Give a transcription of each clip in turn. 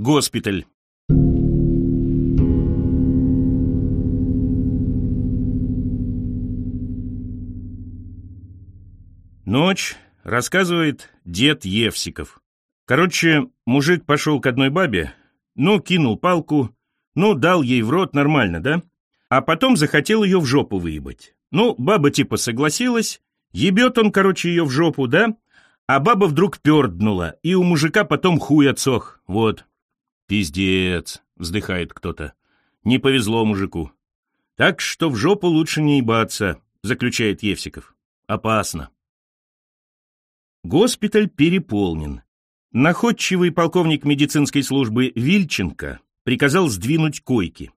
Госпиталь. Ночь, рассказывает дед Евсиков. Короче, мужик пошел к одной бабе, ну, кинул палку, ну, дал ей в рот нормально, да? А потом захотел ее в жопу выебать. Ну, баба типа согласилась, ебет он, короче, ее в жопу, да? А баба вдруг перднула, и у мужика потом хуй отсох, вот. Пиздец, вздыхает кто-то. Не повезло мужику. Так что в жопу лучше не ебаться, заключает Евсиков. Опасно. Госпиталь переполнен. Находчивый полковник медицинской службы Вильченко приказал сдвинуть койки.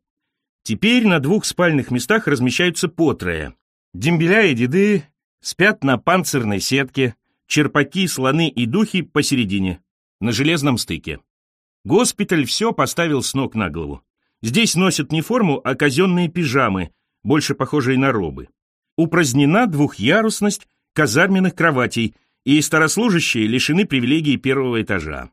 Теперь на двух спальных местах размещаются по трое. Дембеля и деды спят на панцирной сетке, черпаки, слоны и духи посередине, на железном стыке. Госпиталь все поставил с ног на голову. Здесь носят не форму, а казенные пижамы, больше похожие на робы. Упразднена двухъярусность казарменных кроватей, и старослужащие лишены привилегий первого этажа.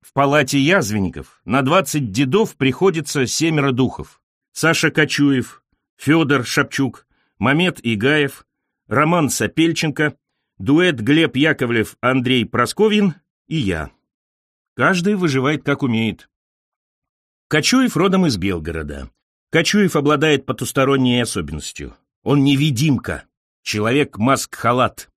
В палате язвенников на 20 дедов приходится семеро духов. Саша Кочуев, Федор Шапчук, Мамед Игаев, Роман Сапельченко, дуэт Глеб Яковлев, Андрей Просковин и я. Каждый выживает как умеет. Кочуев родом из Белгорода. Кочуев обладает потусторонней особенностью. Он невидимка, человек-маск-халат,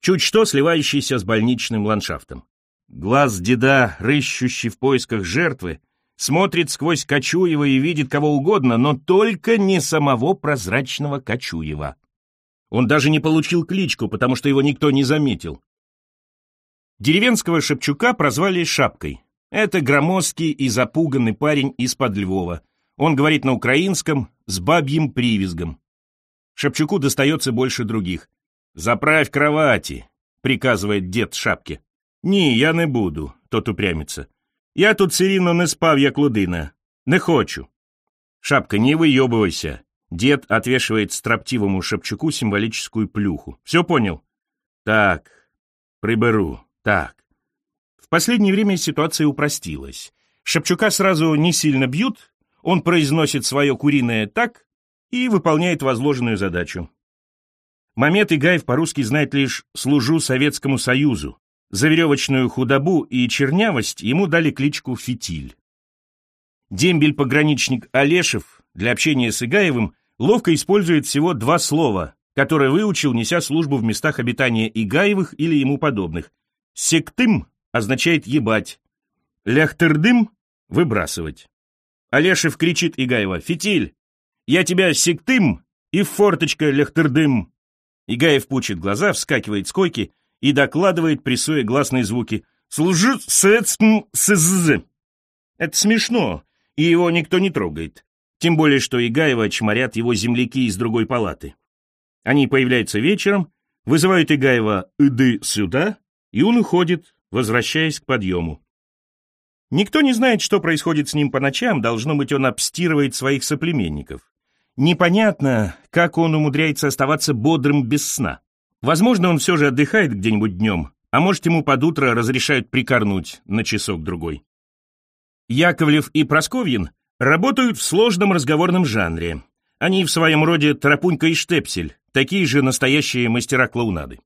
чуть что сливающийся с больничным ландшафтом. Глаз деда, рыщущий в поисках жертвы, смотрит сквозь Кочуева и видит кого угодно, но только не самого прозрачного Кочуева. Он даже не получил кличку, потому что его никто не заметил. Деревенского Шепчука прозвали Шапкой. Это громоздкий и запуганный парень из-под Львова. Он говорит на украинском с бабьим привизгом. Шепчуку достается больше других. «Заправь кровати», — приказывает дед Шапке. «Ні, я не буду», — тот упрямится. «Я тут все не спав, як людина. Не хочу». «Шапка, не выебывайся». Дед отвешивает строптивому Шапчуку символическую плюху. «Все понял?» «Так, приберу, так». В последнее время ситуация упростилась. Шапчука сразу не сильно бьют, он произносит свое куриное «так» и выполняет возложенную задачу. Мамед Игаев по-русски знает лишь «служу Советскому Союзу». За веревочную худобу и чернявость ему дали кличку «Фитиль». Дембель-пограничник Олешев для общения с Игаевым ловко использует всего два слова, которые выучил, неся службу в местах обитания Игаевых или ему подобных. «Сектым» означает «ебать», «ляхтырдым» — «выбрасывать». Олешев кричит Игаева «Фитиль, я тебя сектым и форточка ляхтырдым». Игаев пучит глаза, вскакивает с койки и докладывает, прессуя гласные звуки. «Служу сэцм сэзз». Это смешно, и его никто не трогает. Тем более, что Игаева чморят его земляки из другой палаты. Они появляются вечером, вызывают Игаева «иды сюда», и он уходит, возвращаясь к подъему. Никто не знает, что происходит с ним по ночам, должно быть, он обстирывает своих соплеменников. Непонятно, как он умудряется оставаться бодрым без сна. Возможно, он все же отдыхает где-нибудь днем, а может, ему под утро разрешают прикорнуть на часок-другой. Яковлев и Просковьин работают в сложном разговорном жанре. Они в своем роде Тарапунька и Штепсель, такие же настоящие мастера клоунады.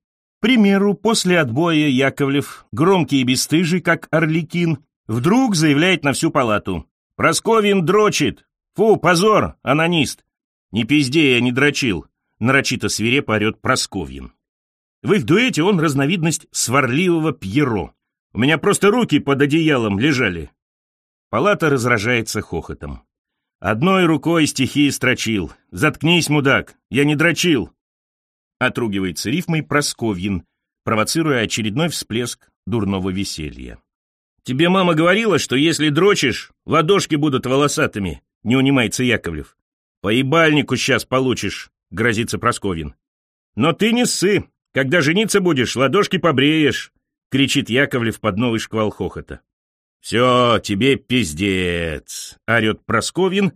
Примеру, после отбоя Яковлев, громкий и бесстыжий, как Орликин, вдруг заявляет на всю палату. «Просковьин дрочит! Фу, позор, анонист! Не пизде, я не дрочил!» Нарочито свирепо орет Просковьин. В их дуэте он разновидность сварливого Пьеро. У меня просто руки под одеялом лежали. Палата разражается хохотом. Одной рукой стихи строчил. «Заткнись, мудак, я не дрочил!» Отругивается рифмой Просковьин, провоцируя очередной всплеск дурного веселья. «Тебе мама говорила, что если дрочишь, ладошки будут волосатыми», — не унимается Яковлев. «По ебальнику сейчас получишь», — грозится Просковин. «Но ты не ссы, когда жениться будешь, ладошки побреешь!» — кричит Яковлев под новый шквал хохота. «Все, тебе пиздец!» — орет Просковин.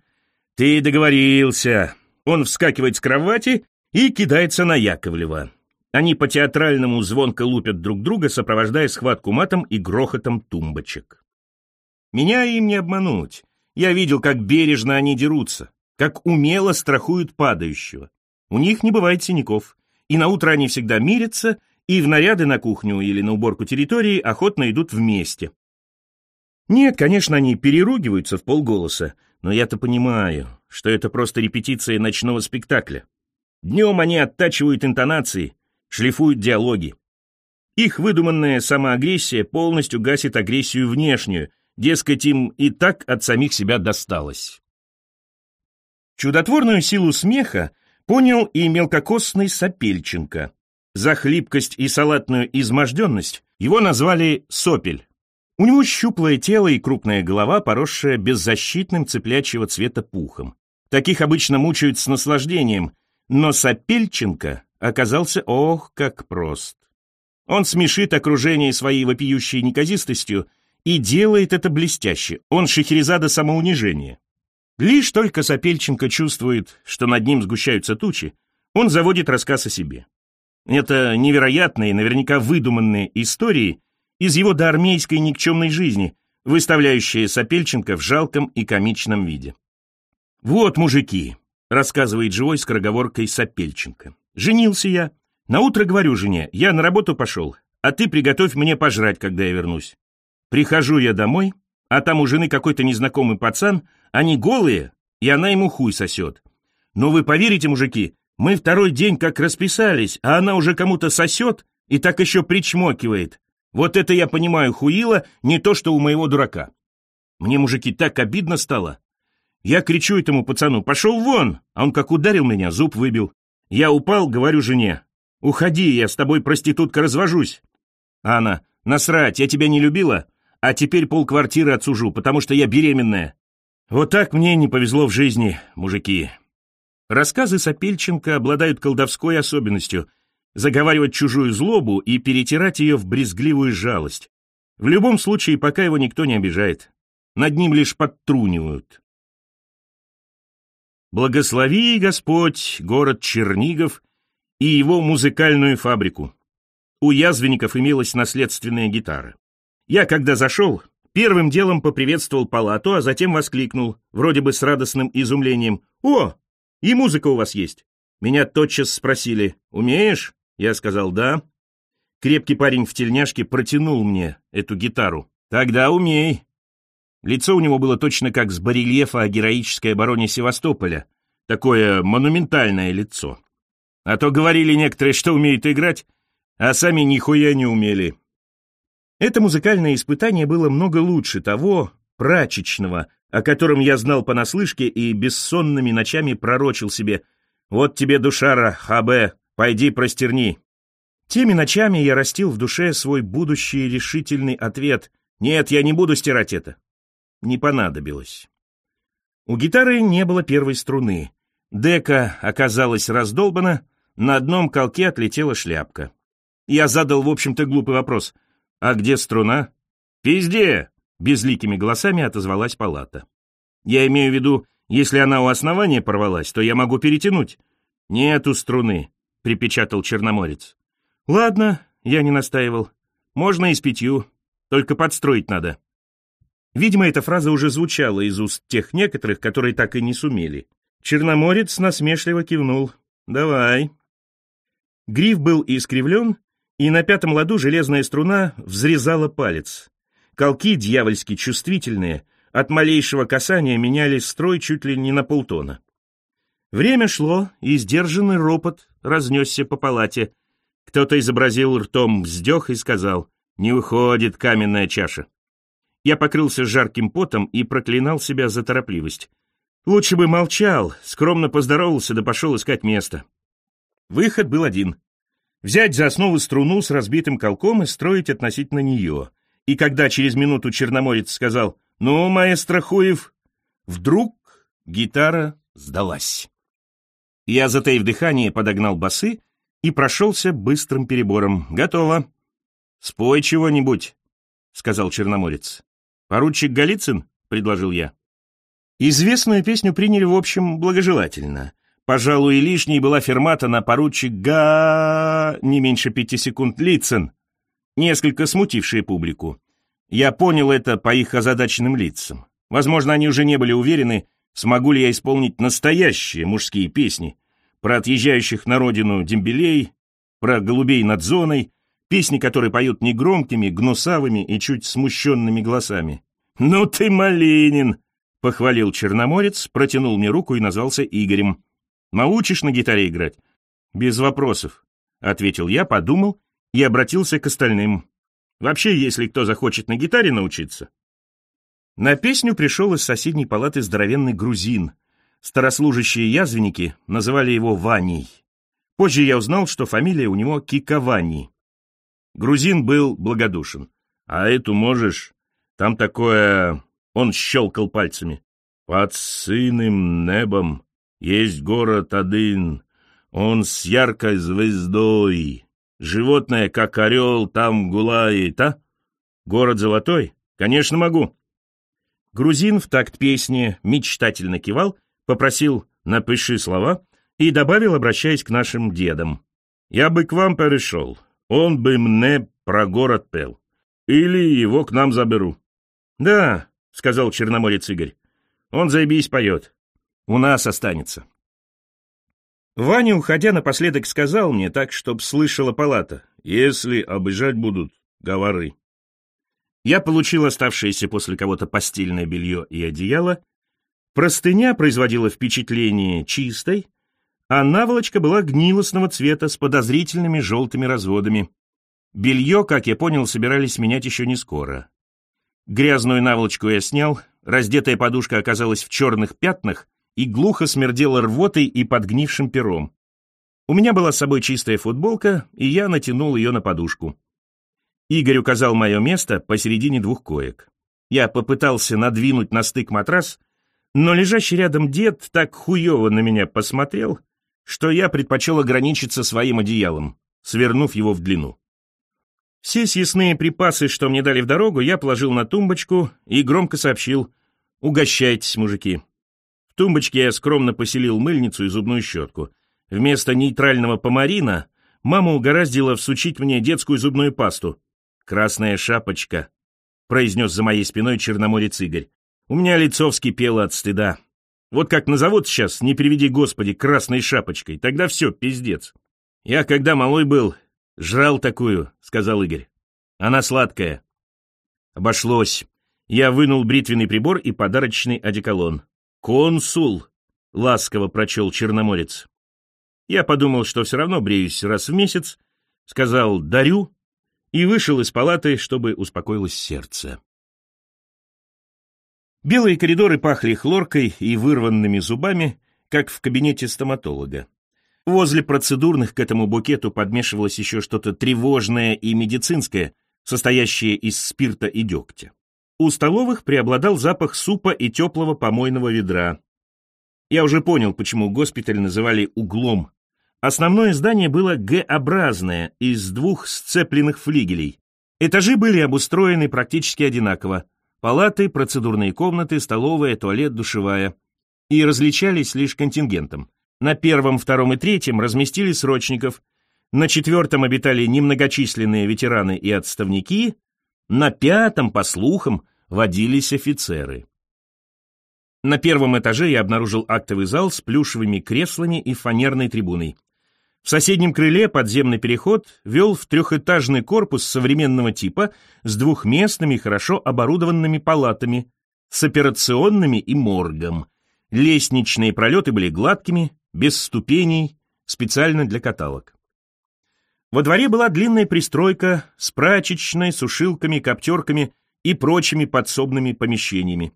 «Ты договорился!» Он вскакивает с кровати и кидается на Яковлева. Они по-театральному звонко лупят друг друга, сопровождая схватку матом и грохотом тумбочек. Меня им не обмануть. Я видел, как бережно они дерутся, как умело страхуют падающего. У них не бывает синяков, и на утро они всегда мирятся, и в наряды на кухню или на уборку территории охотно идут вместе. Нет, конечно, они переругиваются в полголоса, но я-то понимаю, что это просто репетиция ночного спектакля. Днем они оттачивают интонации, шлифуют диалоги. Их выдуманная самоагрессия полностью гасит агрессию внешнюю, дескать, им и так от самих себя досталось. Чудотворную силу смеха понял и мелкокосный Сапельченко. За хлипкость и салатную изможденность его назвали Сопель. У него щуплое тело и крупная голова, поросшая беззащитным цыплячьего цвета пухом. Таких обычно мучают с наслаждением, но Сапельченко оказался ох, как прост. Он смешит окружение своей вопиющей неказистостью и делает это блестяще. Он Шахерезада самоунижения. Лишь только Сапельченко чувствует, что над ним сгущаются тучи, он заводит рассказ о себе. Это невероятные, наверняка выдуманные истории из его доармейской никчемной жизни, выставляющие Сапельченко в жалком и комичном виде. «Вот, мужики», — рассказывает живой скороговоркой Сапельченко. «Женился я, Наутро говорю жене, я на работу пошел, а ты приготовь мне пожрать, когда я вернусь. Прихожу я домой, а там у жены какой-то незнакомый пацан, они голые, и она ему хуй сосет. Но вы поверите, мужики, мы второй день как расписались, а она уже кому-то сосет и так еще причмокивает. Вот это я понимаю, хуила, не то что у моего дурака. Мне, мужики, так обидно стало. Я кричу этому пацану, пошел вон, а он как ударил меня, зуб выбил. Я упал, говорю жене, Уходи, я с тобой, проститутка, развожусь. А она, насрать, я тебя не любила, а теперь полквартиры отсужу, потому что я беременная. Вот так мне не повезло в жизни, мужики. Рассказы Сапельченко обладают колдовской особенностью — заговаривать чужую злобу и перетирать ее в брезгливую жалость. В любом случае, пока его никто не обижает. Над ним лишь подтрунивают. Благослови, Господь, город Чернигов и его музыкальную фабрику. У язвенников имелась наследственная гитара. Я, когда зашел, первым делом поприветствовал палату, а затем воскликнул, вроде бы с радостным изумлением, «О, и музыка у вас есть!» Меня тотчас спросили, «Умеешь?» Я сказал, «Да». Крепкий парень в тельняшке протянул мне эту гитару. «Тогда умей». Лицо у него было точно как с барельефа о героической обороне Севастополя. Такое монументальное лицо. А то говорили некоторые, что умеют играть, а сами нихуя не умели. Это музыкальное испытание было много лучше того, прачечного, о котором я знал понаслышке и бессонными ночами пророчил себе «Вот тебе, душара, хабе, пойди простерни». Теми ночами я растил в душе свой будущий решительный ответ «Нет, я не буду стирать это». Не понадобилось. У гитары не было первой струны. Дека оказалась раздолбана, на одном колке отлетела шляпка. Я задал, в общем-то, глупый вопрос. «А где струна?» «Везде!» — безликими голосами отозвалась палата. «Я имею в виду, если она у основания порвалась, то я могу перетянуть». «Нету струны», — припечатал Черноморец. «Ладно», — я не настаивал. «Можно и с пятью, только подстроить надо». Видимо, эта фраза уже звучала из уст тех некоторых, которые так и не сумели. Черноморец насмешливо кивнул. «Давай». Гриф был искривлен, и на пятом ладу железная струна взрезала палец. Колки дьявольски чувствительные, от малейшего касания меняли строй чуть ли не на полтона. Время шло, и сдержанный ропот разнесся по палате. Кто-то изобразил ртом вздох и сказал «Не уходит каменная чаша». Я покрылся жарким потом и проклинал себя за торопливость. Лучше бы молчал, скромно поздоровался да пошел искать место. Выход был один. Взять за основу струну с разбитым колком и строить относительно нее. И когда через минуту Черноморец сказал «Ну, маэстро Хуев», вдруг гитара сдалась. Я, затаив дыхание, подогнал басы и прошелся быстрым перебором. «Готово». «Спой чего-нибудь», — сказал Черноморец. «Поручик Голицын?» — предложил я. Известную песню приняли, в общем, благожелательно. Пожалуй, лишней была фермата на поручик Га... не меньше пяти секунд Лицен, несколько смутившая публику. Я понял это по их озадаченным лицам. Возможно, они уже не были уверены, смогу ли я исполнить настоящие мужские песни про отъезжающих на родину дембелей, про голубей над зоной, песни, которые поют негромкими, гнусавыми и чуть смущенными голосами. «Ну ты малинин!» — похвалил Черноморец, протянул мне руку и назвался Игорем. «Научишь на гитаре играть?» «Без вопросов», — ответил я, подумал и обратился к остальным. «Вообще, если кто захочет на гитаре научиться, на песню пришел из соседней палаты здоровенный грузин. Старослужащие язвенники называли его Ваней. Позже я узнал, что фамилия у него Кикавани. Грузин был благодушен. «А эту можешь? Там такое...» Он щелкал пальцами. «Под сыным небом есть город один. Он с яркой звездой. Животное, как орел, там гулает, а? Город золотой? Конечно, могу. Грузин в такт песни мечтательно кивал, попросил «напиши слова» и добавил, обращаясь к нашим дедам. «Я бы к вам перешел, он бы мне про город пел. Или его к нам заберу». «Да», — сказал черноморец Игорь, — «он заебись поет. У нас останется». Ваня, уходя напоследок, сказал мне так, чтоб слышала палата. «Если обижать будут, говоры». Я получил оставшееся после кого-то постельное белье и одеяло. Простыня производила впечатление чистой, а наволочка была гнилостного цвета с подозрительными желтыми разводами. Белье, как я понял, собирались менять еще не скоро. Грязную наволочку я снял, раздетая подушка оказалась в черных пятнах и глухо смердела рвотой и подгнившим пером. У меня была с собой чистая футболка, и я натянул ее на подушку. Игорь указал мое место посередине двух коек. Я попытался надвинуть на стык матрас, но лежащий рядом дед так хуево на меня посмотрел, что я предпочел ограничиться своим одеялом, свернув его в длину. Все съестные припасы, что мне дали в дорогу, я положил на тумбочку и громко сообщил «Угощайтесь, мужики». В тумбочке я скромно поселил мыльницу и зубную щетку. Вместо нейтрального помарина мама угораздила всучить мне детскую зубную пасту, «Красная шапочка», — произнес за моей спиной черноморец Игорь. «У меня лицо вскипело от стыда. Вот как назовут сейчас, не приведи Господи, красной шапочкой, тогда все, пиздец. Я, когда малой был, жрал такую», — сказал Игорь. «Она сладкая». Обошлось. Я вынул бритвенный прибор и подарочный одеколон. «Консул», — ласково прочел черноморец. Я подумал, что все равно бреюсь раз в месяц, сказал «дарю», и вышел из палаты, чтобы успокоилось сердце. Белые коридоры пахли хлоркой и вырванными зубами, как в кабинете стоматолога. Возле процедурных к этому букету подмешивалось еще что-то тревожное и медицинское, состоящее из спирта и дегтя. У столовых преобладал запах супа и теплого помойного ведра. Я уже понял, почему госпиталь называли углом Основное здание было Г-образное, из двух сцепленных флигелей. Этажи были обустроены практически одинаково. Палаты, процедурные комнаты, столовая, туалет, душевая. И различались лишь контингентом. На первом, втором и третьем разместили срочников. На четвертом обитали немногочисленные ветераны и отставники. На пятом, по слухам, водились офицеры. На первом этаже я обнаружил актовый зал с плюшевыми креслами и фанерной трибуной. В соседнем крыле подземный переход вел в трехэтажный корпус современного типа с двухместными, хорошо оборудованными палатами, с операционными и моргом. Лестничные пролеты были гладкими, без ступеней, специально для каталог. Во дворе была длинная пристройка с прачечной, сушилками, коптерками и прочими подсобными помещениями.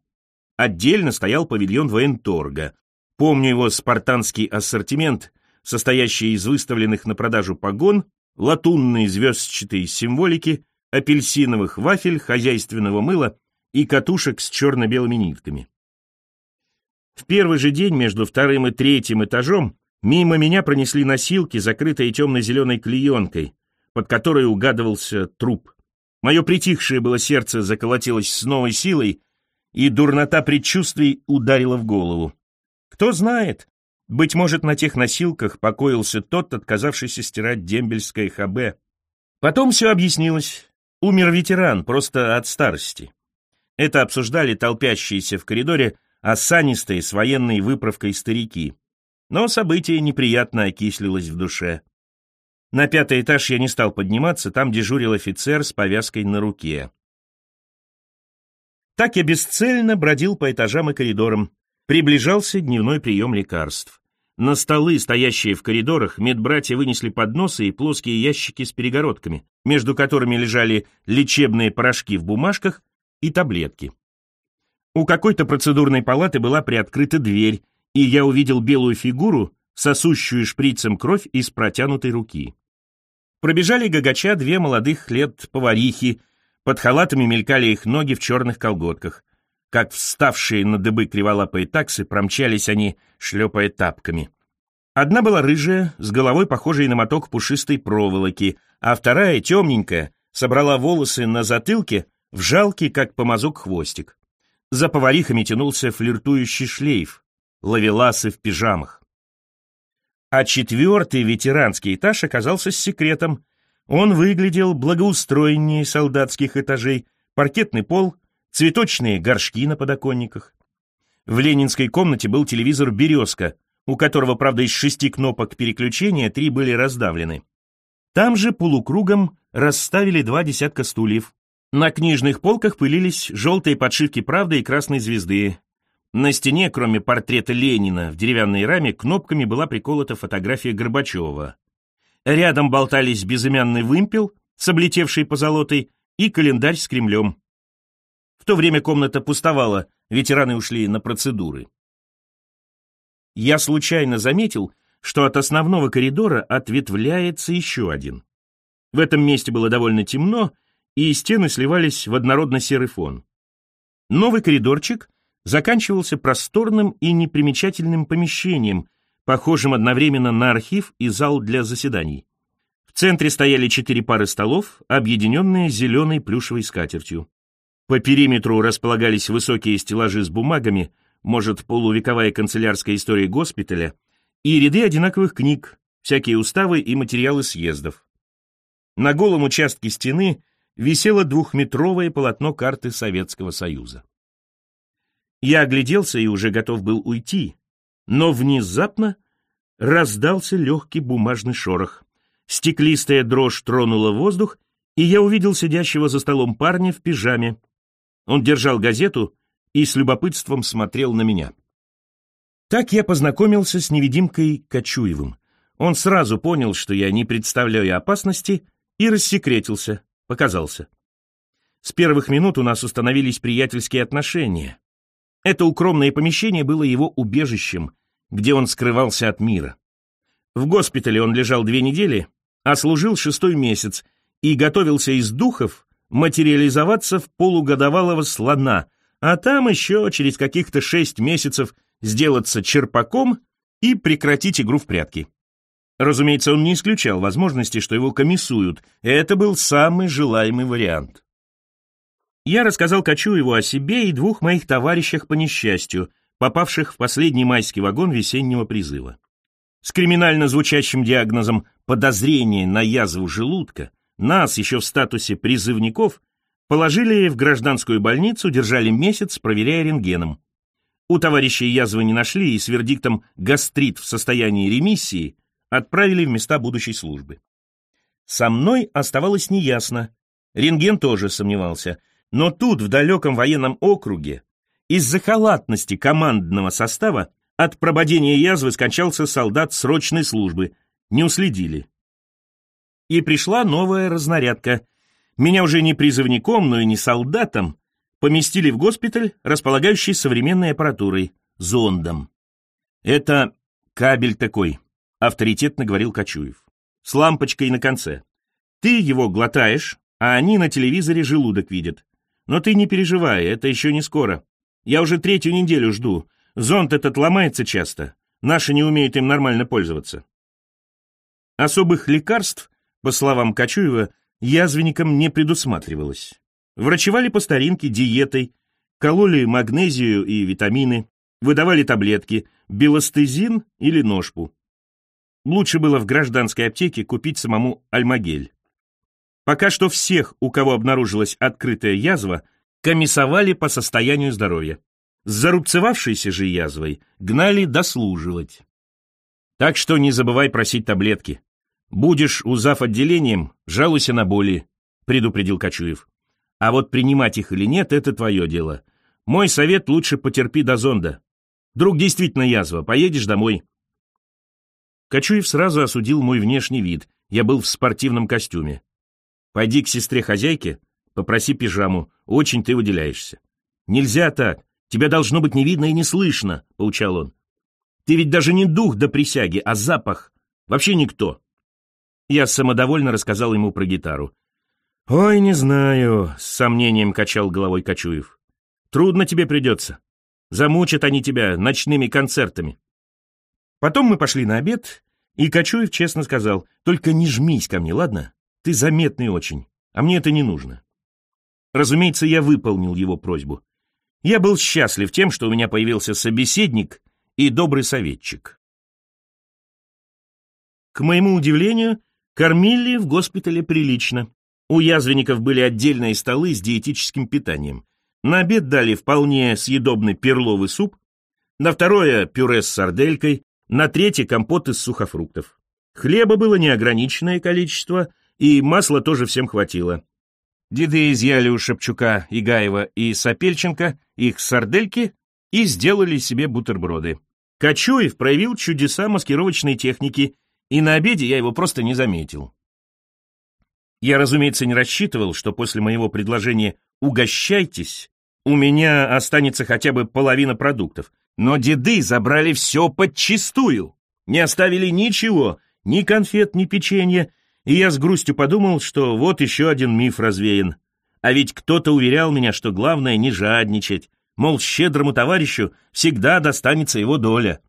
Отдельно стоял павильон военторга. Помню его спартанский ассортимент, состоящие из выставленных на продажу погон, латунной звездчатой символики, апельсиновых вафель, хозяйственного мыла и катушек с черно-белыми нитками. В первый же день между вторым и третьим этажом мимо меня пронесли носилки, закрытые темно-зеленой клеенкой, под которой угадывался труп. Мое притихшее было сердце заколотилось с новой силой, и дурнота предчувствий ударила в голову. Кто знает, быть может, на тех носилках покоился тот, отказавшийся стирать дембельское ХБ. Потом все объяснилось. Умер ветеран, просто от старости. Это обсуждали толпящиеся в коридоре осанистые с военной выправкой старики. Но событие неприятно окислилось в душе. На пятый этаж я не стал подниматься, там дежурил офицер с повязкой на руке. Так я бесцельно бродил по этажам и коридорам. Приближался дневной прием лекарств. На столы, стоящие в коридорах, медбратья вынесли подносы и плоские ящики с перегородками, между которыми лежали лечебные порошки в бумажках и таблетки. У какой-то процедурной палаты была приоткрыта дверь, и я увидел белую фигуру, сосущую шприцем кровь из протянутой руки. Пробежали гагача две молодых лет поварихи, под халатами мелькали их ноги в черных колготках. Как вставшие на дыбы криволапые таксы промчались они, шлепая тапками. Одна была рыжая, с головой похожей на моток пушистой проволоки, а вторая, темненькая, собрала волосы на затылке в жалкий, как помазок, хвостик. За поварихами тянулся флиртующий шлейф, ловеласы в пижамах. А четвертый ветеранский этаж оказался с секретом. Он выглядел благоустроеннее солдатских этажей, паркетный пол, цветочные горшки на подоконниках. В ленинской комнате был телевизор «Березка», у которого, правда, из шести кнопок переключения три были раздавлены. Там же полукругом расставили два десятка стульев. На книжных полках пылились желтые подшивки «Правды» и «Красной звезды». На стене, кроме портрета Ленина, в деревянной раме кнопками была приколота фотография Горбачева. Рядом болтались безымянный вымпел с облетевшей позолотой и календарь с Кремлем. В то время комната пустовала, ветераны ушли на процедуры. Я случайно заметил, что от основного коридора ответвляется еще один. В этом месте было довольно темно, и стены сливались в однородно-серый фон. Новый коридорчик заканчивался просторным и непримечательным помещением, похожим одновременно на архив и зал для заседаний. В центре стояли четыре пары столов, объединенные зеленой плюшевой скатертью. По периметру располагались высокие стеллажи с бумагами, может, полувековая канцелярская история госпиталя, и ряды одинаковых книг, всякие уставы и материалы съездов. На голом участке стены висело двухметровое полотно карты Советского Союза. Я огляделся и уже готов был уйти, но внезапно раздался легкий бумажный шорох. Стеклистая дрожь тронула воздух, и я увидел сидящего за столом парня в пижаме, он держал газету и с любопытством смотрел на меня. Так я познакомился с невидимкой Кочуевым. Он сразу понял, что я не представляю опасности, и рассекретился, показался. С первых минут у нас установились приятельские отношения. Это укромное помещение было его убежищем, где он скрывался от мира. В госпитале он лежал две недели, а служил шестой месяц и готовился из духов материализоваться в полугодовалого слона, а там еще через каких-то шесть месяцев сделаться черпаком и прекратить игру в прятки. Разумеется, он не исключал возможности, что его комиссуют. Это был самый желаемый вариант. Я рассказал Кочуеву о себе и двух моих товарищах по несчастью, попавших в последний майский вагон весеннего призыва. С криминально звучащим диагнозом «подозрение на язву желудка» Нас, еще в статусе призывников, положили в гражданскую больницу, держали месяц, проверяя рентгеном. У товарищей язвы не нашли и с вердиктом «гастрит в состоянии ремиссии» отправили в места будущей службы. Со мной оставалось неясно. Рентген тоже сомневался. Но тут, в далеком военном округе, из-за халатности командного состава от прободения язвы скончался солдат срочной службы. Не уследили и пришла новая разнарядка. Меня уже не призывником, но и не солдатом поместили в госпиталь, располагающий современной аппаратурой, зондом. «Это кабель такой», — авторитетно говорил Кочуев, «с лампочкой на конце. Ты его глотаешь, а они на телевизоре желудок видят. Но ты не переживай, это еще не скоро. Я уже третью неделю жду. Зонд этот ломается часто. Наши не умеют им нормально пользоваться. Особых лекарств по словам Кочуева, язвенникам не предусматривалось. Врачевали по старинке диетой, кололи магнезию и витамины, выдавали таблетки, белостезин или ножпу. Лучше было в гражданской аптеке купить самому альмагель. Пока что всех, у кого обнаружилась открытая язва, комиссовали по состоянию здоровья. С зарубцевавшейся же язвой гнали дослуживать. Так что не забывай просить таблетки. Будешь у зав. отделением, жалуйся на боли, предупредил Кочуев. А вот принимать их или нет, это твое дело. Мой совет лучше потерпи до зонда. Вдруг действительно язва, поедешь домой. Кочуев сразу осудил мой внешний вид. Я был в спортивном костюме. Пойди к сестре-хозяйке, попроси пижаму. Очень ты выделяешься. Нельзя так. Тебя должно быть не видно и не слышно, поучал он. Ты ведь даже не дух до присяги, а запах. Вообще никто. Я самодовольно рассказал ему про гитару. «Ой, не знаю», — с сомнением качал головой Кочуев. «Трудно тебе придется. Замучат они тебя ночными концертами». Потом мы пошли на обед, и Кочуев честно сказал, «Только не жмись ко мне, ладно? Ты заметный очень, а мне это не нужно». Разумеется, я выполнил его просьбу. Я был счастлив тем, что у меня появился собеседник и добрый советчик. К моему удивлению, кормили в госпитале прилично. У язвенников были отдельные столы с диетическим питанием. На обед дали вполне съедобный перловый суп, на второе – пюре с сарделькой, на третье компот из сухофруктов. Хлеба было неограниченное количество, и масла тоже всем хватило. Деды изъяли у Шепчука, Игаева и Сапельченко их сардельки и сделали себе бутерброды. Кочуев проявил чудеса маскировочной техники, и на обеде я его просто не заметил. Я, разумеется, не рассчитывал, что после моего предложения «угощайтесь» у меня останется хотя бы половина продуктов, но деды забрали все подчистую, не оставили ничего, ни конфет, ни печенья, и я с грустью подумал, что вот еще один миф развеян. А ведь кто-то уверял меня, что главное не жадничать, мол, щедрому товарищу всегда достанется его доля.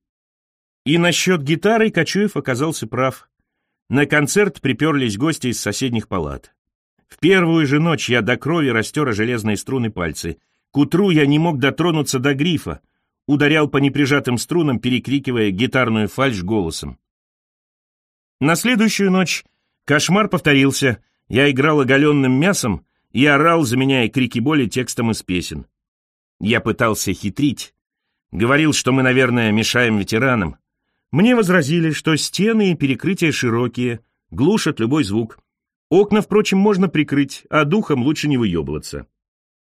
И насчет гитары Кочуев оказался прав. На концерт приперлись гости из соседних палат. В первую же ночь я до крови растер железные струны пальцы. К утру я не мог дотронуться до грифа, ударял по неприжатым струнам, перекрикивая гитарную фальшь голосом. На следующую ночь кошмар повторился. Я играл оголенным мясом и орал, заменяя крики боли текстом из песен. Я пытался хитрить. Говорил, что мы, наверное, мешаем ветеранам. Мне возразили, что стены и перекрытия широкие, глушат любой звук. Окна, впрочем, можно прикрыть, а духом лучше не выебываться.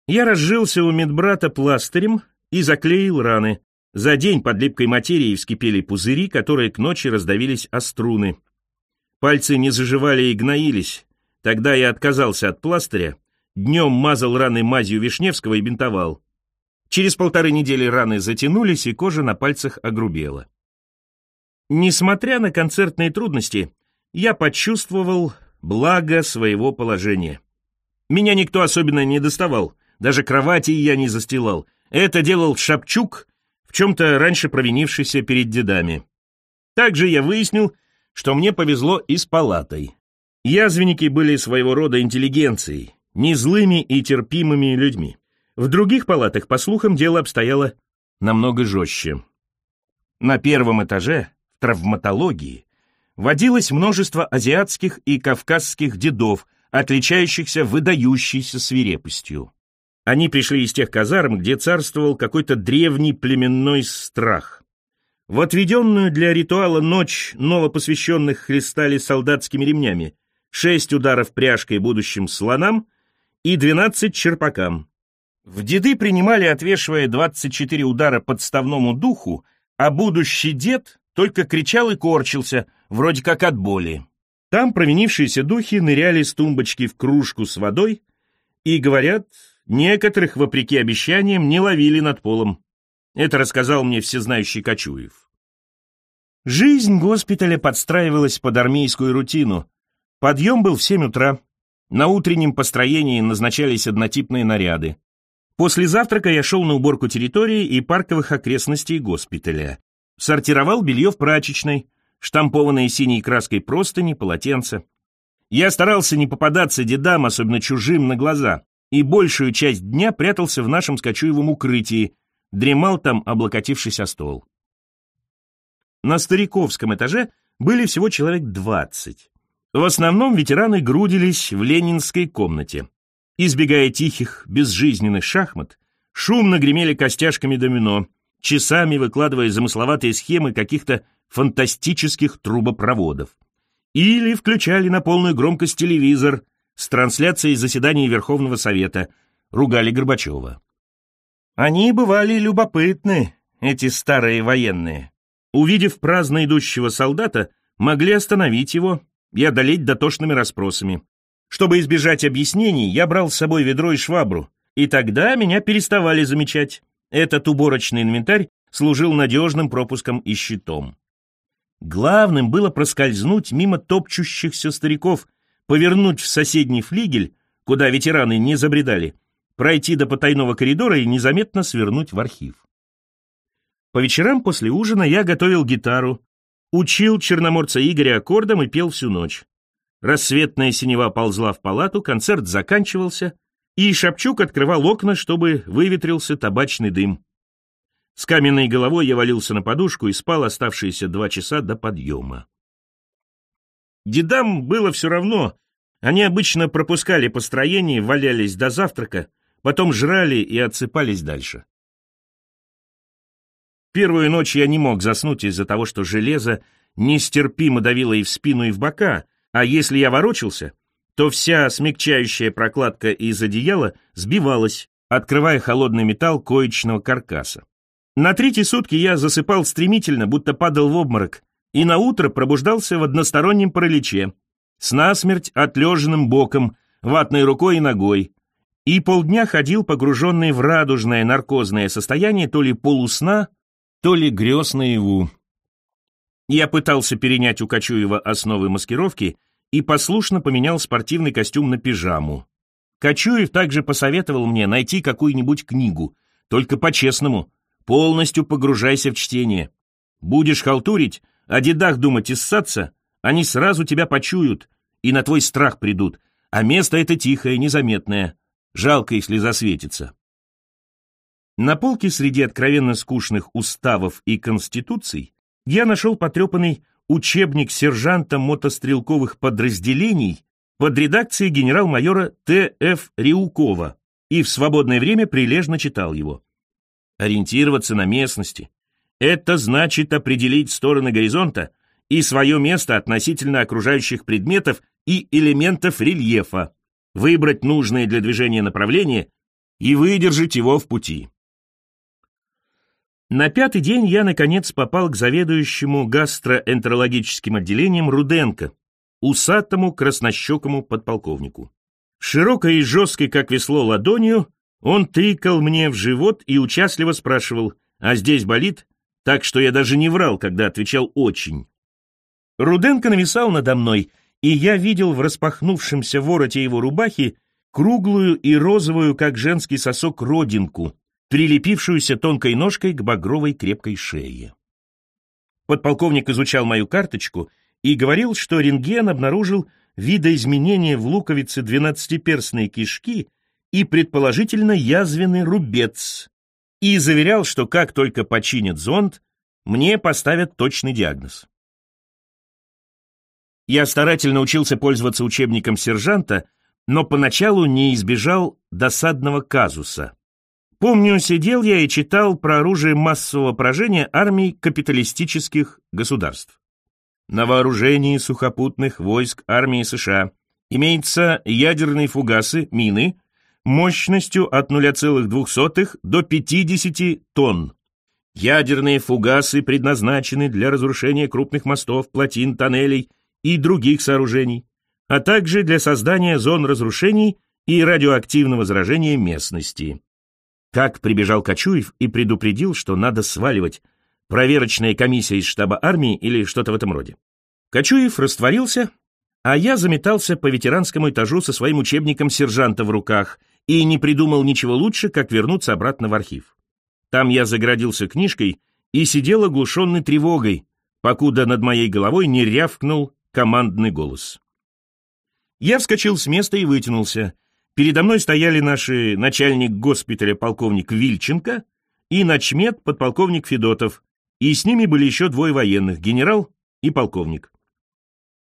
Я разжился у медбрата пластырем, и заклеил раны. За день под липкой материей вскипели пузыри, которые к ночи раздавились о струны. Пальцы не заживали и гноились. Тогда я отказался от пластыря, днем мазал раны мазью Вишневского и бинтовал. Через полторы недели раны затянулись, и кожа на пальцах огрубела. Несмотря на концертные трудности, я почувствовал благо своего положения. Меня никто особенно не доставал, даже кровати я не застилал, это делал Шапчук, в чем-то раньше провинившийся перед дедами. Также я выяснил, что мне повезло и с палатой. Язвенники были своего рода интеллигенцией, не злыми и терпимыми людьми. В других палатах, по слухам, дело обстояло намного жестче. На первом этаже, травматологии, водилось множество азиатских и кавказских дедов, отличающихся выдающейся свирепостью. Они пришли из тех казарм, где царствовал какой-то древний племенной страх. В отведенную для ритуала ночь новопосвященных хлестали солдатскими ремнями, шесть ударов пряжкой будущим слонам и двенадцать черпакам. В деды принимали, отвешивая двадцать четыре удара подставному духу, а будущий дед только кричал и корчился, вроде как от боли. Там провинившиеся духи ныряли с тумбочки в кружку с водой и, говорят, Некоторых, вопреки обещаниям, не ловили над полом. Это рассказал мне всезнающий Кочуев. Жизнь госпиталя подстраивалась под армейскую рутину. Подъем был в семь утра. На утреннем построении назначались однотипные наряды. После завтрака я шел на уборку территории и парковых окрестностей госпиталя. Сортировал белье в прачечной, штампованные синей краской простыни, полотенца. Я старался не попадаться дедам, особенно чужим, на глаза и большую часть дня прятался в нашем скачуевом укрытии, дремал там, облокотившись о стол. На стариковском этаже были всего человек двадцать. В основном ветераны грудились в ленинской комнате. Избегая тихих, безжизненных шахмат, шумно гремели костяшками домино, часами выкладывая замысловатые схемы каких-то фантастических трубопроводов. Или включали на полную громкость телевизор с трансляцией заседаний Верховного Совета, ругали Горбачева. Они бывали любопытны, эти старые военные. Увидев праздно идущего солдата, могли остановить его и одолеть дотошными расспросами. Чтобы избежать объяснений, я брал с собой ведро и швабру, и тогда меня переставали замечать. Этот уборочный инвентарь служил надежным пропуском и щитом. Главным было проскользнуть мимо топчущихся стариков, повернуть в соседний флигель, куда ветераны не забредали, пройти до потайного коридора и незаметно свернуть в архив. По вечерам после ужина я готовил гитару, учил черноморца Игоря аккордом и пел всю ночь. Рассветная синева ползла в палату, концерт заканчивался, и Шапчук открывал окна, чтобы выветрился табачный дым. С каменной головой я валился на подушку и спал оставшиеся два часа до подъема. Дедам было все равно. Они обычно пропускали построение, валялись до завтрака, потом жрали и отсыпались дальше. Первую ночь я не мог заснуть из-за того, что железо нестерпимо давило и в спину, и в бока, а если я ворочался, то вся смягчающая прокладка из одеяла сбивалась, открывая холодный металл коечного каркаса. На третьи сутки я засыпал стремительно, будто падал в обморок, и на утро пробуждался в одностороннем параличе, с насмерть отлеженным боком, ватной рукой и ногой, и полдня ходил погруженный в радужное наркозное состояние то ли полусна, то ли грез наяву. Я пытался перенять у Кочуева основы маскировки и послушно поменял спортивный костюм на пижаму. Кочуев также посоветовал мне найти какую-нибудь книгу, только по-честному, полностью погружайся в чтение. Будешь халтурить, о дедах думать и ссаться, они сразу тебя почуют и на твой страх придут, а место это тихое, незаметное. Жалко, если засветится. На полке среди откровенно скучных уставов и конституций я нашел потрепанный учебник сержанта мотострелковых подразделений под редакцией генерал-майора Т.Ф. Риукова и в свободное время прилежно читал его. Ориентироваться на местности — это значит определить стороны горизонта и свое место относительно окружающих предметов и элементов рельефа, выбрать нужное для движения направление и выдержать его в пути. На пятый день я, наконец, попал к заведующему гастроэнтерологическим отделением Руденко, усатому краснощекому подполковнику. Широкой и жесткой, как весло, ладонью он тыкал мне в живот и участливо спрашивал, а здесь болит? Так что я даже не врал, когда отвечал «очень». Руденко нависал надо мной, и я видел в распахнувшемся вороте его рубахи круглую и розовую, как женский сосок, родинку, прилепившуюся тонкой ножкой к багровой крепкой шее. Подполковник изучал мою карточку и говорил, что рентген обнаружил видоизменения в луковице двенадцатиперстной кишки и, предположительно, язвенный рубец, и заверял, что как только починят зонд, мне поставят точный диагноз. Я старательно учился пользоваться учебником сержанта, но поначалу не избежал досадного казуса. Помню, сидел я и читал про оружие массового поражения армий капиталистических государств. На вооружении сухопутных войск армии США имеются ядерные фугасы, мины, мощностью от 0,02 до 50 тонн. Ядерные фугасы предназначены для разрушения крупных мостов, плотин, тоннелей и других сооружений, а также для создания зон разрушений и радиоактивного заражения местности. Как прибежал Кочуев и предупредил, что надо сваливать. Проверочная комиссия из штаба армии или что-то в этом роде. Кочуев растворился, а я заметался по ветеранскому этажу со своим учебником сержанта в руках и не придумал ничего лучше, как вернуться обратно в архив. Там я заградился книжкой и сидел оглушенный тревогой, покуда над моей головой не рявкнул командный голос. Я вскочил с места и вытянулся. Передо мной стояли наши начальник госпиталя полковник Вильченко и начмед подполковник Федотов, и с ними были еще двое военных, генерал и полковник.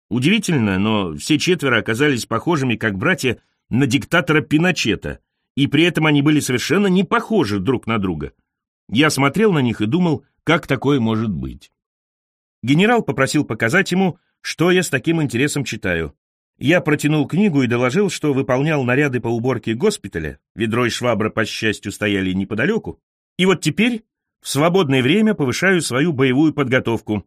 Удивительно, но все четверо оказались похожими, как братья, на диктатора Пиночета, и при этом они были совершенно не похожи друг на друга. Я смотрел на них и думал, как такое может быть. Генерал попросил показать ему, что я с таким интересом читаю. Я протянул книгу и доложил, что выполнял наряды по уборке госпиталя, ведро и швабра, по счастью, стояли неподалеку, и вот теперь в свободное время повышаю свою боевую подготовку.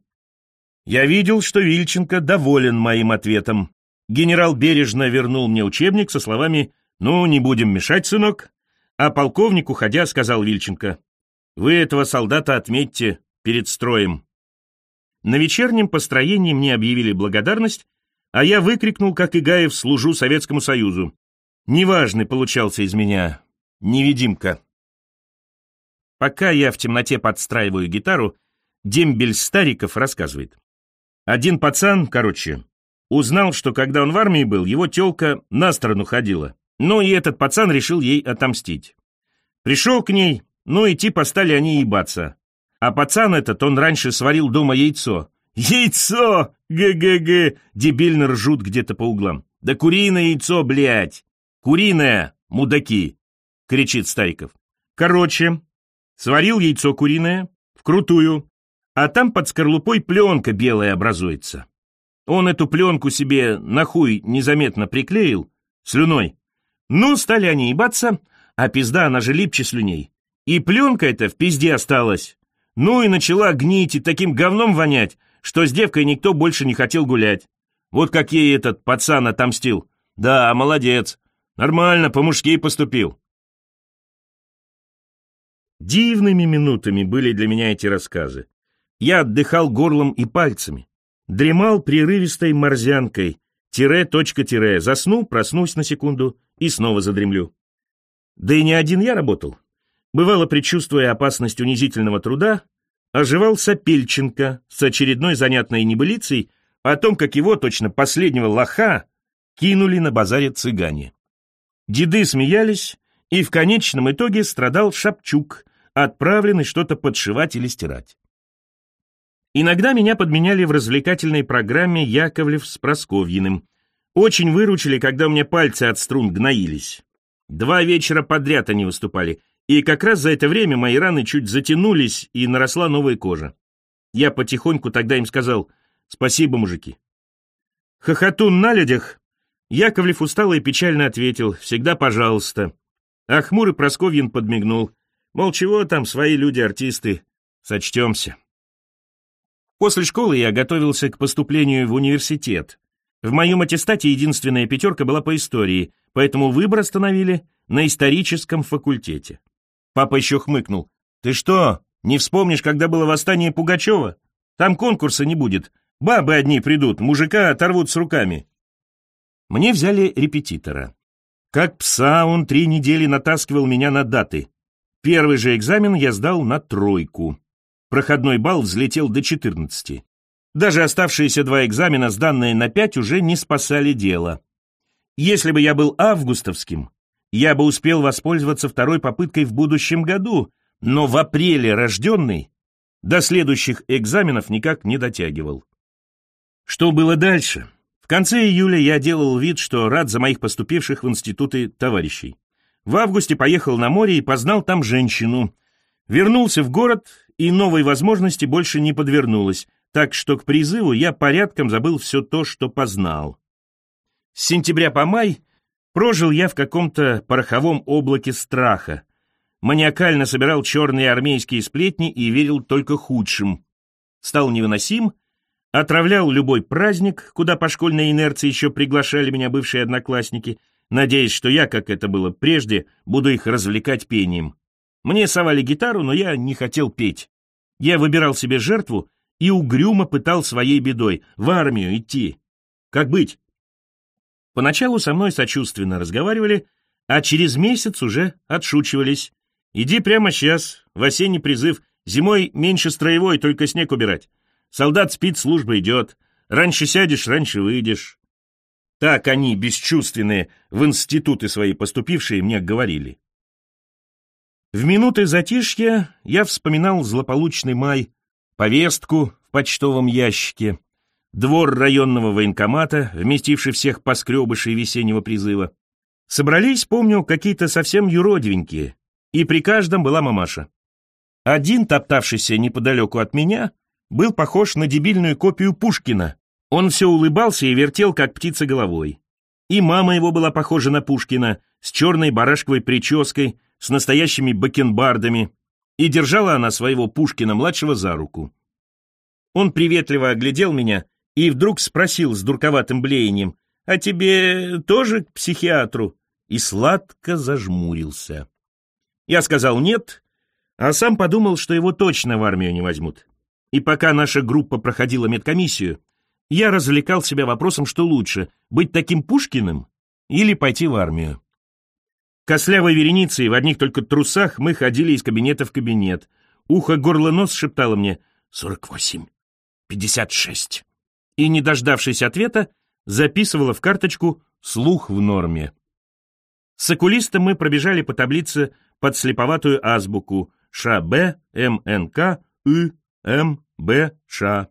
Я видел, что Вильченко доволен моим ответом. Генерал бережно вернул мне учебник со словами «Ну, не будем мешать, сынок», а полковник, уходя, сказал Вильченко «Вы этого солдата отметьте перед строем». На вечернем построении мне объявили благодарность, а я выкрикнул, как Игаев, служу Советскому Союзу. Неважный получался из меня невидимка. Пока я в темноте подстраиваю гитару, дембель Стариков рассказывает. Один пацан, короче, узнал, что когда он в армии был, его тёлка на сторону ходила. Ну и этот пацан решил ей отомстить. Пришел к ней, ну и типа стали они ебаться. А пацан этот, он раньше сварил дома яйцо. «Яйцо! ГГГ!» Дебильно ржут где-то по углам. «Да куриное яйцо, блядь! Куриное, мудаки!» Кричит Стариков. Короче, сварил яйцо куриное, вкрутую, а там под скорлупой пленка белая образуется. Он эту пленку себе на хуй незаметно приклеил, слюной. Ну, стали они ебаться, а пизда, она же липче слюней. И пленка эта в пизде осталась. Ну и начала гнить и таким говном вонять, что с девкой никто больше не хотел гулять. Вот как ей этот пацан отомстил. Да, молодец. Нормально, по-мужски поступил. Дивными минутами были для меня эти рассказы. Я отдыхал горлом и пальцами. Дремал прерывистой морзянкой. Тире, точка, тире. Засну, проснусь на секунду и снова задремлю. Да и не один я работал. Бывало, предчувствуя опасность унизительного труда, оживал Сапельченко с очередной занятной небылицей о том, как его, точно последнего лоха, кинули на базаре цыгане. Деды смеялись, и в конечном итоге страдал Шапчук, отправленный что-то подшивать или стирать. Иногда меня подменяли в развлекательной программе Яковлев с Просковьиным. Очень выручили, когда у меня пальцы от струн гноились. Два вечера подряд они выступали, и как раз за это время мои раны чуть затянулись, и наросла новая кожа. Я потихоньку тогда им сказал «Спасибо, мужики». Хохотун на людях, Яковлев устало и печально ответил «Всегда пожалуйста». А хмурый Просковьин подмигнул. Мол, чего там, свои люди-артисты, сочтемся. После школы я готовился к поступлению в университет. В моем аттестате единственная пятерка была по истории, поэтому выбор остановили на историческом факультете. Папа еще хмыкнул. «Ты что, не вспомнишь, когда было восстание Пугачева? Там конкурса не будет. Бабы одни придут, мужика оторвут с руками». Мне взяли репетитора. Как пса он три недели натаскивал меня на даты. Первый же экзамен я сдал на тройку. Проходной балл взлетел до 14. Даже оставшиеся два экзамена, сданные на пять, уже не спасали дело. Если бы я был августовским, я бы успел воспользоваться второй попыткой в будущем году, но в апреле рожденный до следующих экзаменов никак не дотягивал. Что было дальше? В конце июля я делал вид, что рад за моих поступивших в институты товарищей. В августе поехал на море и познал там женщину. Вернулся в город, и новой возможности больше не подвернулось, так что к призыву я порядком забыл все то, что познал. С сентября по май Прожил я в каком-то пороховом облаке страха. Маниакально собирал черные армейские сплетни и верил только худшим. Стал невыносим, отравлял любой праздник, куда по школьной инерции еще приглашали меня бывшие одноклассники, надеясь, что я, как это было прежде, буду их развлекать пением. Мне совали гитару, но я не хотел петь. Я выбирал себе жертву и угрюмо пытал своей бедой в армию идти. Как быть? Поначалу со мной сочувственно разговаривали, а через месяц уже отшучивались. Иди прямо сейчас, в осенний призыв, зимой меньше строевой, только снег убирать. Солдат спит, служба идет. Раньше сядешь, раньше выйдешь. Так они, бесчувственные, в институты свои поступившие, мне говорили. В минуты затишья я вспоминал злополучный май, повестку в почтовом ящике, двор районного военкомата, вместивший всех поскребышей весеннего призыва. Собрались, помню, какие-то совсем юродивенькие, и при каждом была мамаша. Один, топтавшийся неподалеку от меня, был похож на дебильную копию Пушкина. Он все улыбался и вертел, как птица головой. И мама его была похожа на Пушкина, с черной барашковой прической, с настоящими бакенбардами, и держала она своего Пушкина-младшего за руку. Он приветливо оглядел меня и вдруг спросил с дурковатым блеянием, «А тебе тоже к психиатру?» и сладко зажмурился. Я сказал «нет», а сам подумал, что его точно в армию не возьмут. И пока наша группа проходила медкомиссию, я развлекал себя вопросом, что лучше, быть таким Пушкиным или пойти в армию. Кослявой вереницей в одних только трусах мы ходили из кабинета в кабинет. Ухо, горло, нос шептало мне «сорок восемь, пятьдесят шесть». И, не дождавшись ответа, записывала в карточку «слух в норме». С окулистом мы пробежали по таблице под слеповатую азбуку ШБ, МНК, И, М, Б, Ш.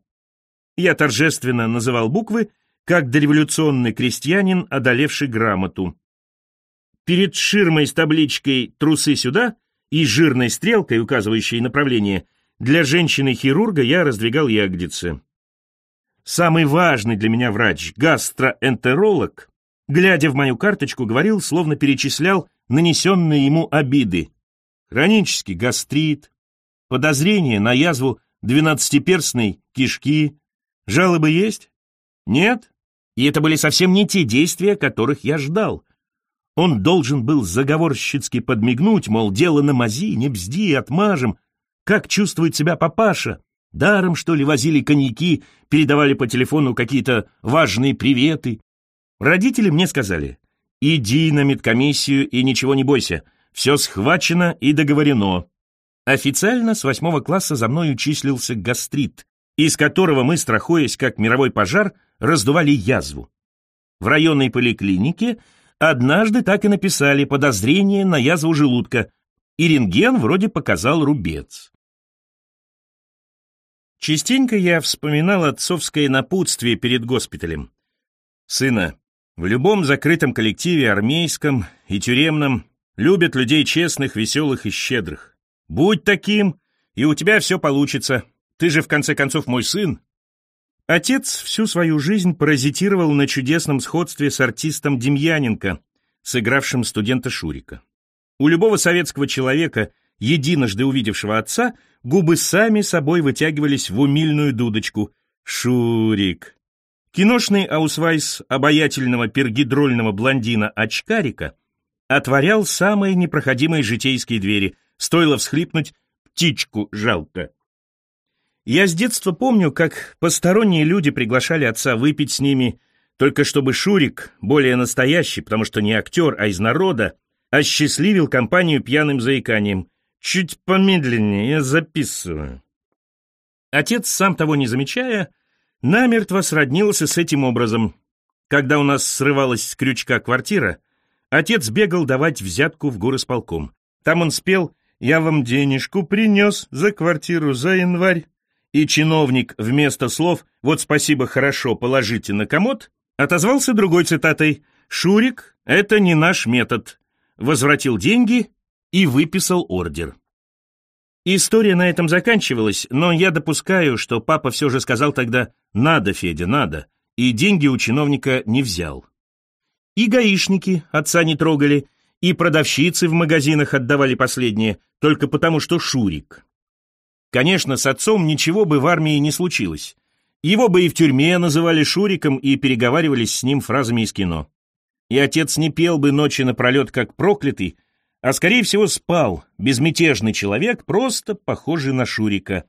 Я торжественно называл буквы, как дореволюционный крестьянин, одолевший грамоту. Перед ширмой с табличкой «Трусы сюда» и жирной стрелкой, указывающей направление, для женщины-хирурга я раздвигал ягодицы. Самый важный для меня врач, гастроэнтеролог, глядя в мою карточку, говорил, словно перечислял нанесенные ему обиды. Хронический гастрит, подозрение на язву двенадцатиперстной кишки. Жалобы есть? Нет? И это были совсем не те действия, которых я ждал. Он должен был заговорщицки подмигнуть, мол, дело на мази, не бзди, отмажем. Как чувствует себя папаша? Даром, что ли, возили коньяки, передавали по телефону какие-то важные приветы. Родители мне сказали, иди на медкомиссию и ничего не бойся, все схвачено и договорено. Официально с восьмого класса за мной числился гастрит, из которого мы, страхуясь как мировой пожар, раздували язву. В районной поликлинике однажды так и написали подозрение на язву желудка, и рентген вроде показал рубец. Частенько я вспоминал отцовское напутствие перед госпиталем. «Сына, в любом закрытом коллективе, армейском и тюремном, любят людей честных, веселых и щедрых. Будь таким, и у тебя все получится. Ты же, в конце концов, мой сын». Отец всю свою жизнь паразитировал на чудесном сходстве с артистом Демьяненко, сыгравшим студента Шурика. У любого советского человека, единожды увидевшего отца, губы сами собой вытягивались в умильную дудочку. Шурик. Киношный аусвайс обаятельного пергидрольного блондина Очкарика отворял самые непроходимые житейские двери. Стоило всхлипнуть, птичку жалко. Я с детства помню, как посторонние люди приглашали отца выпить с ними, только чтобы Шурик, более настоящий, потому что не актер, а из народа, осчастливил компанию пьяным заиканием. Чуть помедленнее, я записываю. Отец, сам того не замечая, намертво сроднился с этим образом. Когда у нас срывалась с крючка квартира, отец бегал давать взятку в горосполком. Там он спел «Я вам денежку принес за квартиру за январь». И чиновник вместо слов «Вот спасибо, хорошо, положите на комод» отозвался другой цитатой «Шурик, это не наш метод». Возвратил деньги и выписал ордер. История на этом заканчивалась, но я допускаю, что папа все же сказал тогда «надо, Федя, надо», и деньги у чиновника не взял. И гаишники отца не трогали, и продавщицы в магазинах отдавали последние, только потому что Шурик. Конечно, с отцом ничего бы в армии не случилось. Его бы и в тюрьме называли Шуриком и переговаривались с ним фразами из кино. И отец не пел бы ночи напролет как проклятый, а скорее всего спал, безмятежный человек, просто похожий на Шурика.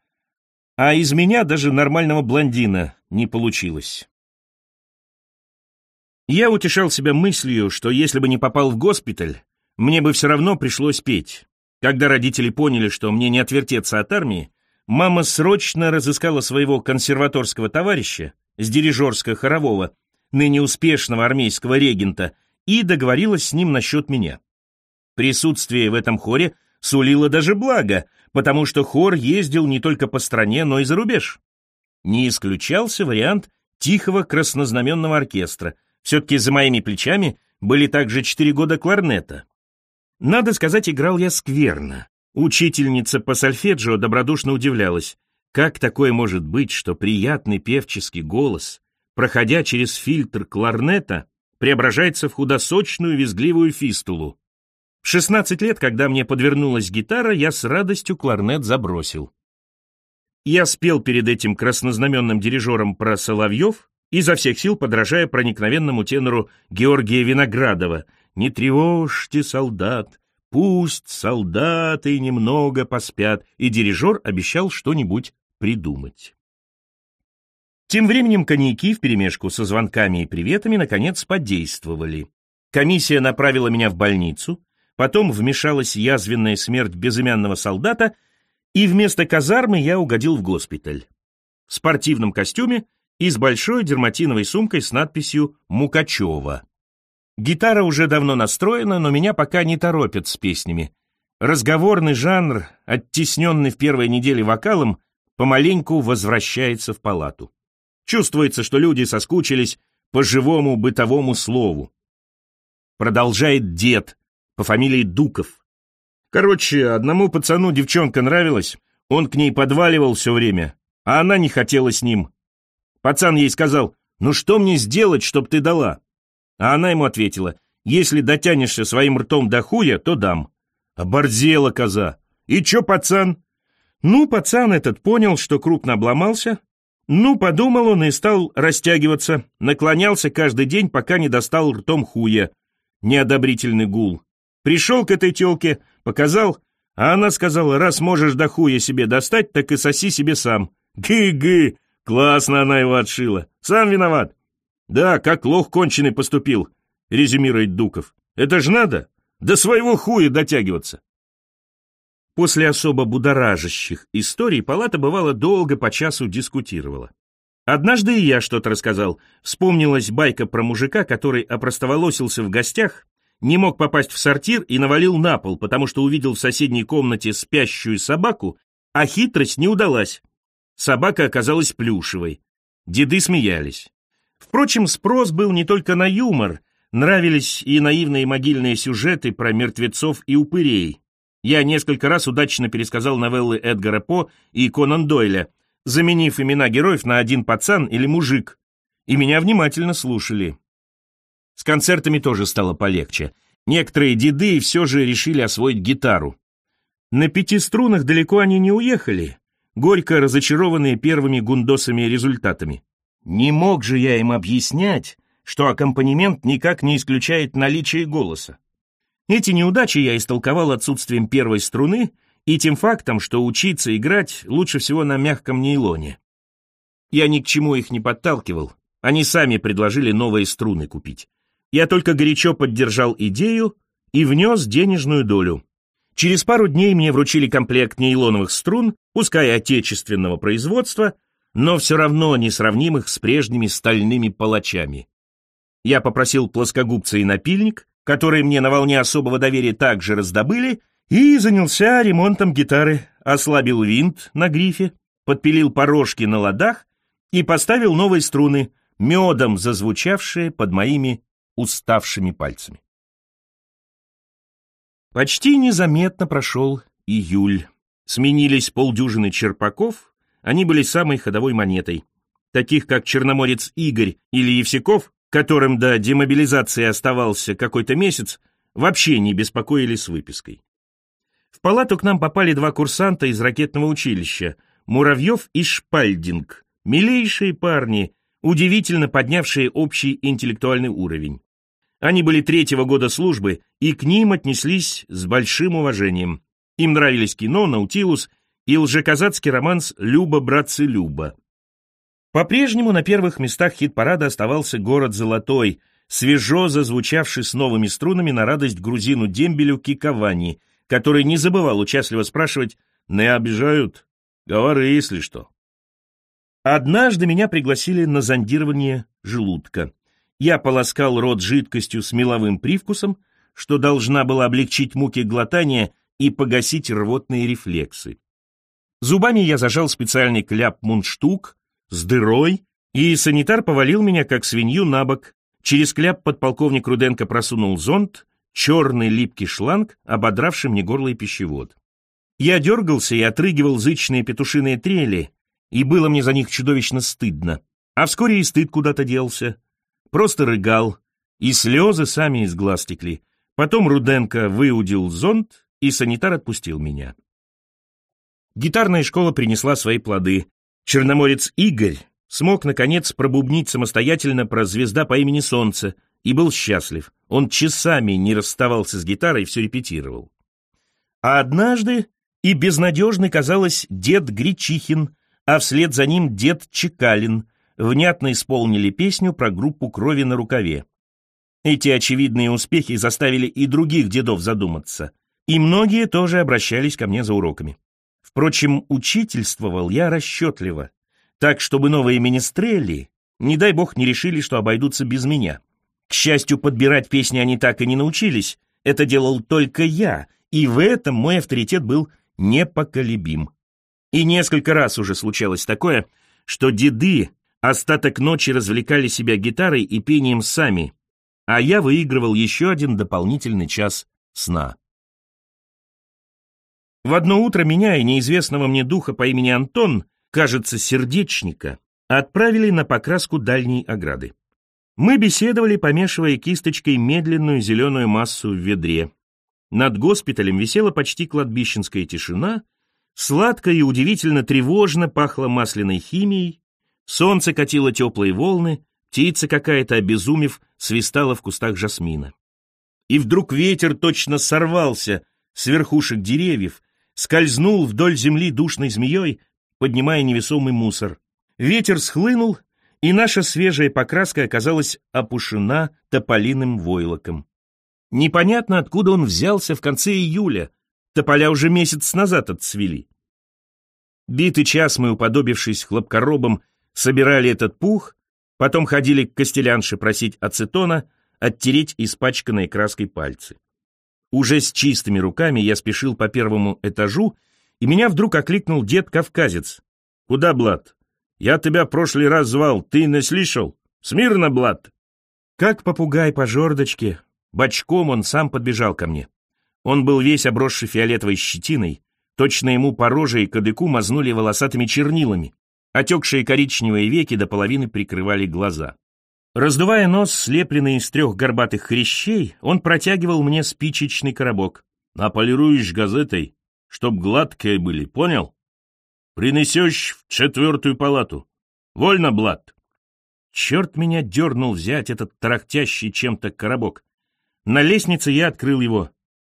А из меня даже нормального блондина не получилось. Я утешал себя мыслью, что если бы не попал в госпиталь, мне бы все равно пришлось петь. Когда родители поняли, что мне не отвертеться от армии, мама срочно разыскала своего консерваторского товарища с дирижерско-хорового, ныне успешного армейского регента, и договорилась с ним насчет меня. Присутствие в этом хоре сулило даже благо, потому что хор ездил не только по стране, но и за рубеж. Не исключался вариант Тихого краснознаменного оркестра. Все-таки за моими плечами были также четыре года кларнета. Надо сказать, играл я скверно. Учительница по сольфеджио добродушно удивлялась. Как такое может быть, что приятный певческий голос, проходя через фильтр кларнета, преображается в худосочную визгливую фистулу? В 16 лет, когда мне подвернулась гитара, я с радостью кларнет забросил. Я спел перед этим краснознаменным дирижером про Соловьев, изо всех сил подражая проникновенному тенору Георгия Виноградова «Не тревожьте солдат, пусть солдаты немного поспят», и дирижер обещал что-нибудь придумать. Тем временем коньяки вперемешку со звонками и приветами наконец подействовали. Комиссия направила меня в больницу, потом вмешалась язвенная смерть безымянного солдата, и вместо казармы я угодил в госпиталь. В спортивном костюме и с большой дерматиновой сумкой с надписью «Мукачева». Гитара уже давно настроена, но меня пока не торопят с песнями. Разговорный жанр, оттесненный в первой неделе вокалом, помаленьку возвращается в палату. Чувствуется, что люди соскучились по живому бытовому слову. Продолжает дед по фамилии Дуков. Короче, одному пацану девчонка нравилась, он к ней подваливал все время, а она не хотела с ним. Пацан ей сказал, ну что мне сделать, чтоб ты дала? А она ему ответила, если дотянешься своим ртом до хуя, то дам. Оборзела коза. И чё, пацан? Ну, пацан этот понял, что крупно обломался. Ну, подумал он и стал растягиваться, наклонялся каждый день, пока не достал ртом хуя. Неодобрительный гул. Пришел к этой тёлке, показал, а она сказала, раз можешь до хуя себе достать, так и соси себе сам. Гы-гы, классно она его отшила. Сам виноват. Да, как лох конченый поступил, резюмирует Дуков. Это ж надо, до своего хуя дотягиваться. После особо будоражащих историй палата бывало долго по часу дискутировала. Однажды и я что-то рассказал. Вспомнилась байка про мужика, который опростоволосился в гостях, не мог попасть в сортир и навалил на пол, потому что увидел в соседней комнате спящую собаку, а хитрость не удалась. Собака оказалась плюшевой. Деды смеялись. Впрочем, спрос был не только на юмор, нравились и наивные могильные сюжеты про мертвецов и упырей. Я несколько раз удачно пересказал новеллы Эдгара По и Конан Дойля, заменив имена героев на один пацан или мужик, и меня внимательно слушали. С концертами тоже стало полегче. Некоторые деды все же решили освоить гитару. На пяти струнах далеко они не уехали, горько разочарованные первыми гундосами результатами. Не мог же я им объяснять, что аккомпанемент никак не исключает наличие голоса. Эти неудачи я истолковал отсутствием первой струны и тем фактом, что учиться играть лучше всего на мягком нейлоне. Я ни к чему их не подталкивал, они сами предложили новые струны купить. Я только горячо поддержал идею и внес денежную долю. Через пару дней мне вручили комплект нейлоновых струн, пускай отечественного производства, но все равно несравнимых с прежними стальными палачами. Я попросил плоскогубца и напильник, которые мне на волне особого доверия также раздобыли, и занялся ремонтом гитары, ослабил винт на грифе, подпилил порожки на ладах и поставил новые струны, медом зазвучавшие под моими уставшими пальцами. Почти незаметно прошел июль. Сменились полдюжины черпаков, они были самой ходовой монетой. Таких, как черноморец Игорь или Евсяков, которым до демобилизации оставался какой-то месяц, вообще не беспокоили с выпиской. В палату к нам попали два курсанта из ракетного училища, Муравьев и Шпальдинг, милейшие парни, удивительно поднявшие общий интеллектуальный уровень. Они были третьего года службы, и к ним отнеслись с большим уважением. Им нравились кино, Наутилус и лжеказацкий романс «Люба, братцы, Люба». По-прежнему на первых местах хит-парада оставался «Город золотой», свежо зазвучавший с новыми струнами на радость грузину Дембелю Киковани, который не забывал участливо спрашивать «Не обижают? Говори, если что». Однажды меня пригласили на зондирование желудка. Я полоскал рот жидкостью с меловым привкусом, что должна была облегчить муки глотания и погасить рвотные рефлексы. Зубами я зажал специальный кляп-мундштук, с дырой, И санитар повалил меня, как свинью, на бок. Через кляп подполковник Руденко просунул зонт, черный липкий шланг, ободравший мне горло и пищевод. Я дергался и отрыгивал зычные петушиные трели, и было мне за них чудовищно стыдно. А вскоре и стыд куда-то делся. Просто рыгал, и слезы сами из глаз текли. Потом Руденко выудил зонт, и санитар отпустил меня. Гитарная школа принесла свои плоды. Черноморец Игорь смог, наконец, пробубнить самостоятельно про звезда по имени Солнце и был счастлив. Он часами не расставался с гитарой, все репетировал. А однажды и безнадежный, казалось, дед Гречихин, а вслед за ним дед Чекалин внятно исполнили песню про группу крови на рукаве. Эти очевидные успехи заставили и других дедов задуматься, и многие тоже обращались ко мне за уроками. Впрочем, учительствовал я расчетливо, так, чтобы новые министрели, не дай бог, не решили, что обойдутся без меня. К счастью, подбирать песни они так и не научились, это делал только я, и в этом мой авторитет был непоколебим. И несколько раз уже случалось такое, что деды остаток ночи развлекали себя гитарой и пением сами, а я выигрывал еще один дополнительный час сна. В одно утро меня и неизвестного мне духа по имени Антон, кажется, сердечника, отправили на покраску дальней ограды. Мы беседовали, помешивая кисточкой медленную зеленую массу в ведре. Над госпиталем висела почти кладбищенская тишина, сладко и удивительно тревожно пахло масляной химией, солнце катило теплые волны, птица какая-то, обезумев, свистала в кустах жасмина. И вдруг ветер точно сорвался с верхушек деревьев, скользнул вдоль земли душной змеей, поднимая невесомый мусор. Ветер схлынул, и наша свежая покраска оказалась опушена тополиным войлоком. Непонятно, откуда он взялся в конце июля. Тополя уже месяц назад отцвели. Битый час мы, уподобившись хлопкоробам, собирали этот пух, потом ходили к костелянше просить ацетона, оттереть испачканные краской пальцы. Уже с чистыми руками я спешил по первому этажу, и меня вдруг окликнул дед-кавказец. «Куда, Блад? Я тебя прошлый раз звал, ты не слышал? Смирно, Блад!» Как попугай по жердочке, Бочком он сам подбежал ко мне. Он был весь обросший фиолетовой щетиной, точно ему по роже и кадыку мазнули волосатыми чернилами. Отекшие коричневые веки до половины прикрывали глаза. Раздувая нос, слепленный из трех горбатых хрящей, он протягивал мне спичечный коробок. «Наполируешь газетой, чтоб гладкие были, понял? Принесешь в четвертую палату. Вольно, Блад!» Черт меня дернул взять этот тарахтящий чем-то коробок. На лестнице я открыл его.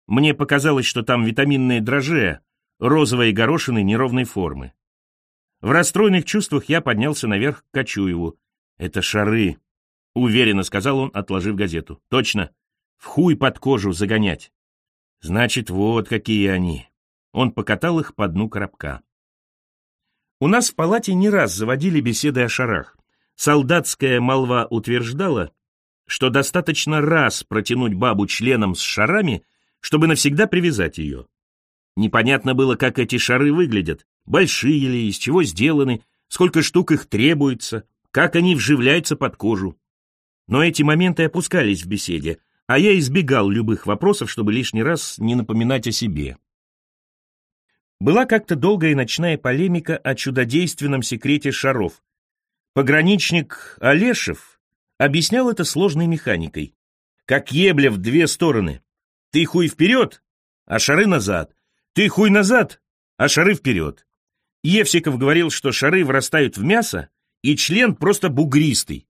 Мне показалось, что там витаминные дрожжи, розовые горошины неровной формы. В расстроенных чувствах я поднялся наверх к Кочуеву. «Это шары», — уверенно сказал он, отложив газету. «Точно. В хуй под кожу загонять». «Значит, вот какие они». Он покатал их по дну коробка. У нас в палате не раз заводили беседы о шарах. Солдатская молва утверждала, что достаточно раз протянуть бабу членом с шарами, чтобы навсегда привязать ее. Непонятно было, как эти шары выглядят, большие ли, из чего сделаны, сколько штук их требуется, как они вживляются под кожу. Но эти моменты опускались в беседе, а я избегал любых вопросов, чтобы лишний раз не напоминать о себе. Была как-то долгая ночная полемика о чудодейственном секрете шаров. Пограничник Олешев объяснял это сложной механикой. Как ебля в две стороны. Ты хуй вперед, а шары назад. Ты хуй назад, а шары вперед. Евсиков говорил, что шары врастают в мясо, и член просто бугристый.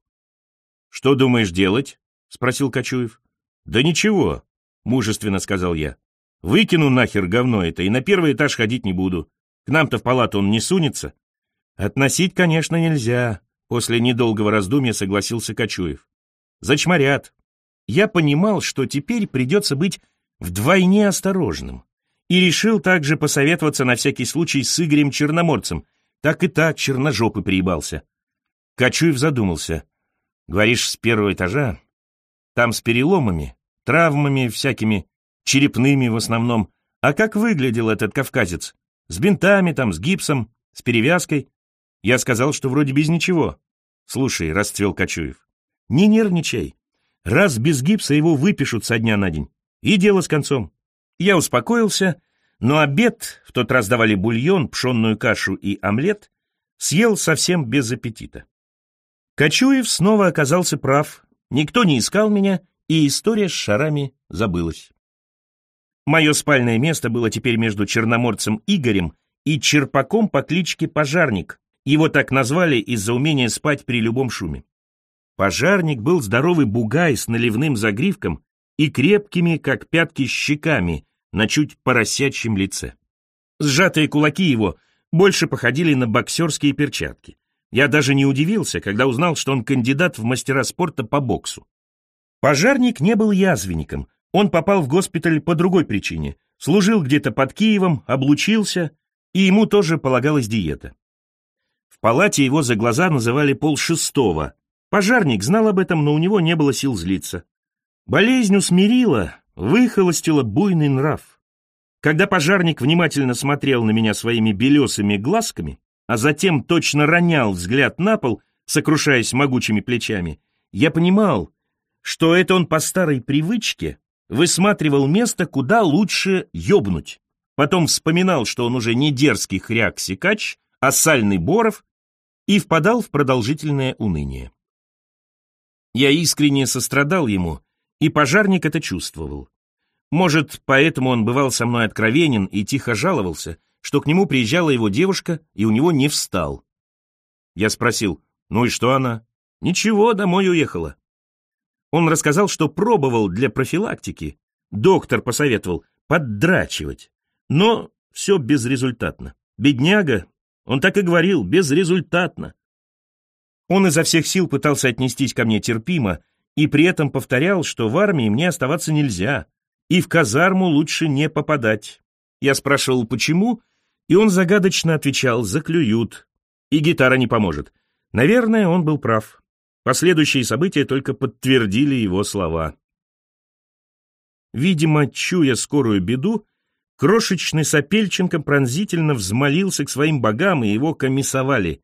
«Что думаешь делать?» — спросил Кочуев. «Да ничего», — мужественно сказал я. «Выкину нахер говно это и на первый этаж ходить не буду. К нам-то в палату он не сунется». «Относить, конечно, нельзя», После недолгого раздумья согласился Кочуев. Зачморят. Я понимал, что теперь придется быть вдвойне осторожным. И решил также посоветоваться на всякий случай с Игорем Черноморцем. Так и так черножопый приебался. Кочуев задумался. Говоришь, с первого этажа? Там с переломами, травмами всякими, черепными в основном. А как выглядел этот кавказец? С бинтами там, с гипсом, с перевязкой? Я сказал, что вроде без ничего. Слушай, расцвел Кочуев, не нервничай. Раз без гипса его выпишут со дня на день. И дело с концом. Я успокоился, но обед, в тот раз давали бульон, пшенную кашу и омлет, съел совсем без аппетита. Кочуев снова оказался прав. Никто не искал меня, и история с шарами забылась. Мое спальное место было теперь между черноморцем Игорем и черпаком по кличке Пожарник. Его так назвали из-за умения спать при любом шуме. Пожарник был здоровый бугай с наливным загривком и крепкими, как пятки, щеками на чуть поросячьем лице. Сжатые кулаки его больше походили на боксерские перчатки. Я даже не удивился, когда узнал, что он кандидат в мастера спорта по боксу. Пожарник не был язвенником, он попал в госпиталь по другой причине. Служил где-то под Киевом, облучился, и ему тоже полагалась диета. В палате его за глаза называли полшестого. Пожарник знал об этом, но у него не было сил злиться. Болезнь усмирила, выхолостила буйный нрав. Когда пожарник внимательно смотрел на меня своими белесыми глазками, а затем точно ронял взгляд на пол, сокрушаясь могучими плечами, я понимал, что это он по старой привычке высматривал место, куда лучше ёбнуть. Потом вспоминал, что он уже не дерзкий хряк-сикач, а сальный боров, и впадал в продолжительное уныние. Я искренне сострадал ему, и пожарник это чувствовал. Может, поэтому он бывал со мной откровенен и тихо жаловался, что к нему приезжала его девушка, и у него не встал. Я спросил, ну и что она? Ничего, домой уехала. Он рассказал, что пробовал для профилактики. Доктор посоветовал поддрачивать. Но все безрезультатно. Бедняга, он так и говорил, безрезультатно. Он изо всех сил пытался отнестись ко мне терпимо и при этом повторял, что в армии мне оставаться нельзя, и в казарму лучше не попадать. Я спрашивал, почему, и он загадочно отвечал, заклюют, и гитара не поможет. Наверное, он был прав. Последующие события только подтвердили его слова. Видимо, чуя скорую беду, крошечный Сапельченко пронзительно взмолился к своим богам, и его комиссовали.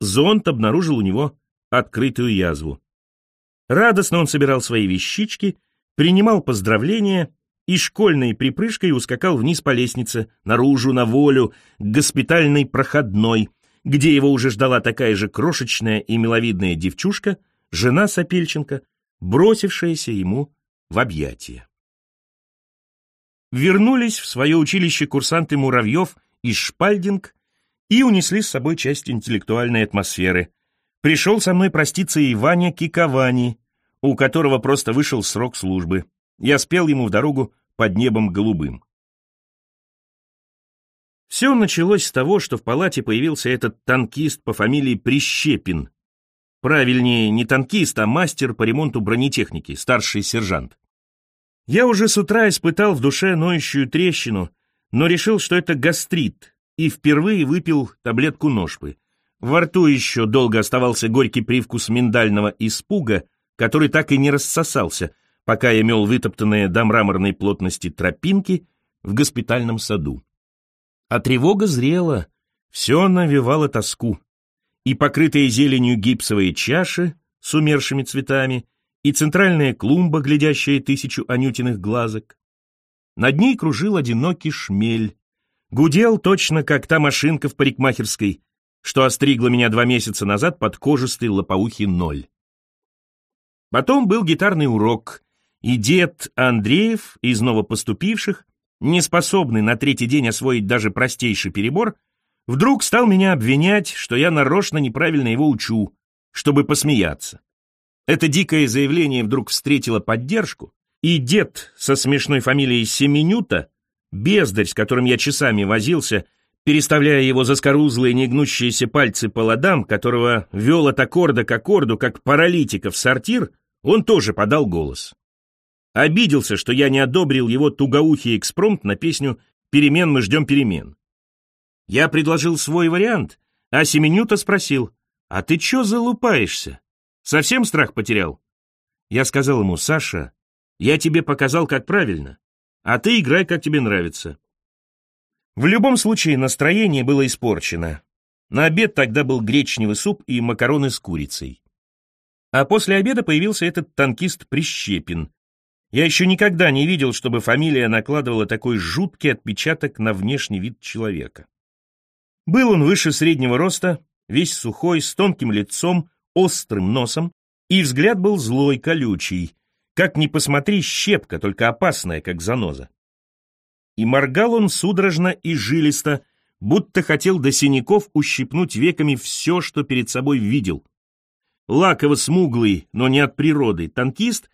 Зонт обнаружил у него открытую язву. Радостно он собирал свои вещички, принимал поздравления и школьной припрыжкой ускакал вниз по лестнице, наружу, на волю, к госпитальной проходной, где его уже ждала такая же крошечная и миловидная девчушка, жена Сапельченко, бросившаяся ему в объятия. Вернулись в свое училище курсанты Муравьев и Шпальдинг и унесли с собой часть интеллектуальной атмосферы. Пришел со мной проститься и Ваня Киковани, у которого просто вышел срок службы. Я спел ему в дорогу под небом голубым. Все началось с того, что в палате появился этот танкист по фамилии Прищепин. Правильнее, не танкист, а мастер по ремонту бронетехники, старший сержант. Я уже с утра испытал в душе ноющую трещину, но решил, что это гастрит, и впервые выпил таблетку ножпы. Во рту еще долго оставался горький привкус миндального испуга, который так и не рассосался, пока я мел вытоптанные до мраморной плотности тропинки в госпитальном саду. А тревога зрела, все навевало тоску. И покрытые зеленью гипсовые чаши с умершими цветами, и центральная клумба, глядящая тысячу анютиных глазок. Над ней кружил одинокий шмель. Гудел точно, как та машинка в парикмахерской, что остригла меня два месяца назад под кожистый лопоухий ноль. Потом был гитарный урок, и дед Андреев из новопоступивших не способный на третий день освоить даже простейший перебор, вдруг стал меня обвинять, что я нарочно неправильно его учу, чтобы посмеяться. Это дикое заявление вдруг встретило поддержку, и дед со смешной фамилией Семенюта, бездарь, с которым я часами возился, переставляя его заскорузлые негнущиеся пальцы по ладам, которого вел от аккорда к аккорду, как паралитика в сортир, он тоже подал голос. Обиделся, что я не одобрил его тугоухий экспромт на песню «Перемен мы ждем перемен». Я предложил свой вариант, а Семенюта спросил, «А ты чё залупаешься? Совсем страх потерял?» Я сказал ему, «Саша, я тебе показал, как правильно, а ты играй, как тебе нравится». В любом случае настроение было испорчено. На обед тогда был гречневый суп и макароны с курицей. А после обеда появился этот танкист Прищепин. Я еще никогда не видел, чтобы фамилия накладывала такой жуткий отпечаток на внешний вид человека. Был он выше среднего роста, весь сухой, с тонким лицом, острым носом, и взгляд был злой, колючий. Как ни посмотри, щепка, только опасная, как заноза. И моргал он судорожно и жилисто, будто хотел до синяков ущипнуть веками все, что перед собой видел. Лаково-смуглый, но не от природы, танкист,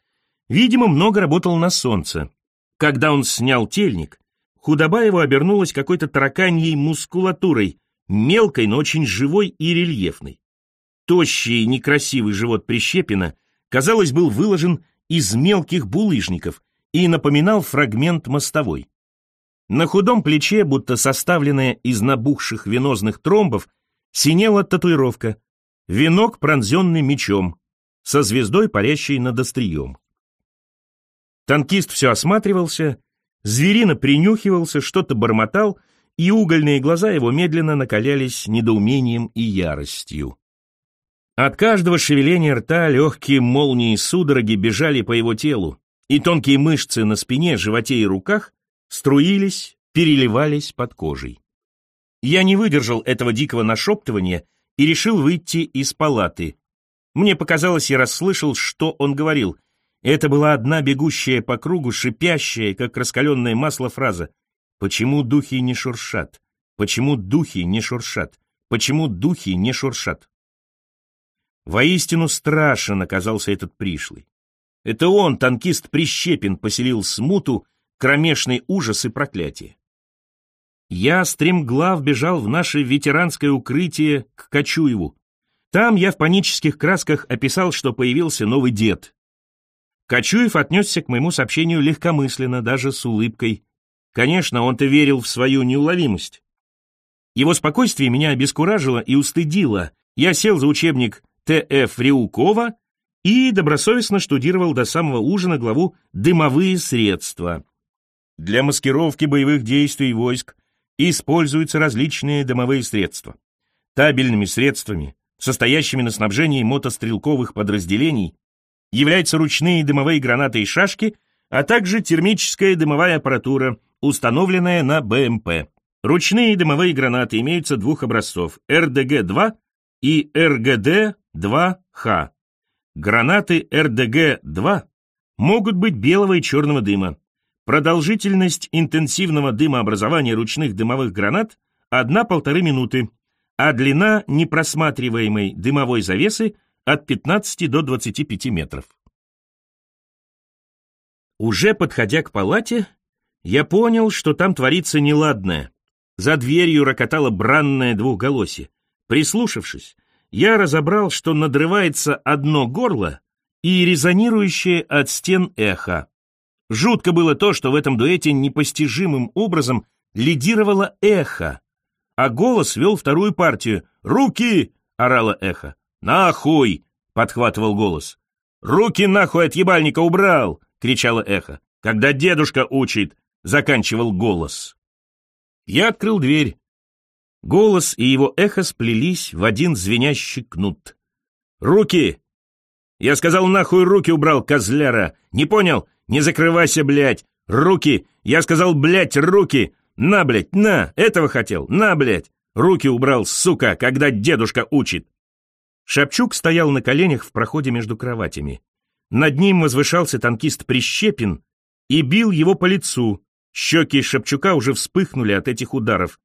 видимо, много работал на солнце. Когда он снял тельник, худоба его обернулась какой-то тараканьей мускулатурой, мелкой, но очень живой и рельефной. Тощий и некрасивый живот Прищепина, казалось, был выложен из мелких булыжников и напоминал фрагмент мостовой. На худом плече, будто составленная из набухших венозных тромбов, синела татуировка «Венок, пронзенный мечом», со звездой, парящей над острием. Танкист все осматривался, зверино принюхивался, что-то бормотал, и угольные глаза его медленно накалялись недоумением и яростью. От каждого шевеления рта легкие молнии судороги бежали по его телу, и тонкие мышцы на спине, животе и руках струились, переливались под кожей. Я не выдержал этого дикого нашептывания и решил выйти из палаты. Мне показалось, я расслышал, что он говорил. Это была одна бегущая по кругу, шипящая, как раскаленное масло, фраза «Почему духи не шуршат? Почему духи не шуршат? Почему духи не шуршат?» Воистину страшен оказался этот пришлый. Это он, танкист Прищепин, поселил смуту, кромешный ужас и проклятие. Я стремглав бежал в наше ветеранское укрытие к Кочуеву. Там я в панических красках описал, что появился новый дед. Кочуев отнесся к моему сообщению легкомысленно, даже с улыбкой. Конечно, он-то верил в свою неуловимость. Его спокойствие меня обескуражило и устыдило. Я сел за учебник Т.Ф. Риукова и добросовестно штудировал до самого ужина главу «Дымовые средства». Для маскировки боевых действий войск используются различные дымовые средства. Табельными средствами, состоящими на снабжении мотострелковых подразделений, являются ручные дымовые гранаты и шашки, а также термическая дымовая аппаратура, установленная на БМП. Ручные дымовые гранаты имеются двух образцов – РДГ-2 и РГД-2Х. Гранаты РДГ-2 могут быть белого и черного дыма. Продолжительность интенсивного дымообразования ручных дымовых гранат – 1-1,5 минуты, а длина непросматриваемой дымовой завесы от 15 до 25 метров. Уже подходя к палате, я понял, что там творится неладное. За дверью рокотало бранное двухголосие. Прислушавшись, я разобрал, что надрывается одно горло и резонирующее от стен эхо. Жутко было то, что в этом дуэте непостижимым образом лидировало эхо, а голос вел вторую партию. «Руки!» — орало эхо. «Нахуй!» — подхватывал голос. «Руки нахуй от ебальника убрал!» — кричало эхо. «Когда дедушка учит!» — заканчивал голос. Я открыл дверь. Голос и его эхо сплелись в один звенящий кнут. «Руки!» «Я сказал, нахуй руки убрал, козляра! Не понял? Не закрывайся, блядь! Руки! Я сказал, блядь, руки! На, блядь, на! Этого хотел! На, блядь! Руки убрал, сука, когда дедушка учит!» Шапчук стоял на коленях в проходе между кроватями. Над ним возвышался танкист Прищепин и бил его по лицу. Щеки Шапчука уже вспыхнули от этих ударов.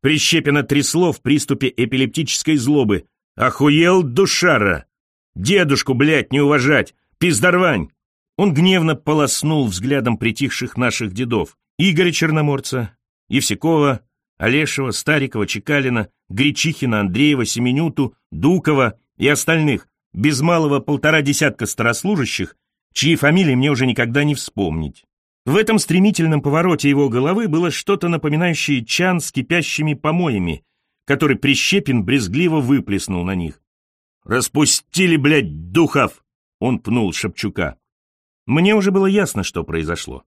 Прищепина трясло в приступе эпилептической злобы. «Охуел, душара! Дедушку, блядь, не уважать! Пиздарвань!» Он гневно полоснул взглядом притихших наших дедов. Игоря Черноморца, Евсякова, Олешева, Старикова, Чекалина, Гречихина, Андреева, Семенюту, Дукова и остальных, без малого полтора десятка старослужащих, чьи фамилии мне уже никогда не вспомнить. В этом стремительном повороте его головы было что-то напоминающее чан с кипящими помоями, который Прищепин брезгливо выплеснул на них. «Распустили, блядь, духов!» — он пнул Шапчука. Мне уже было ясно, что произошло.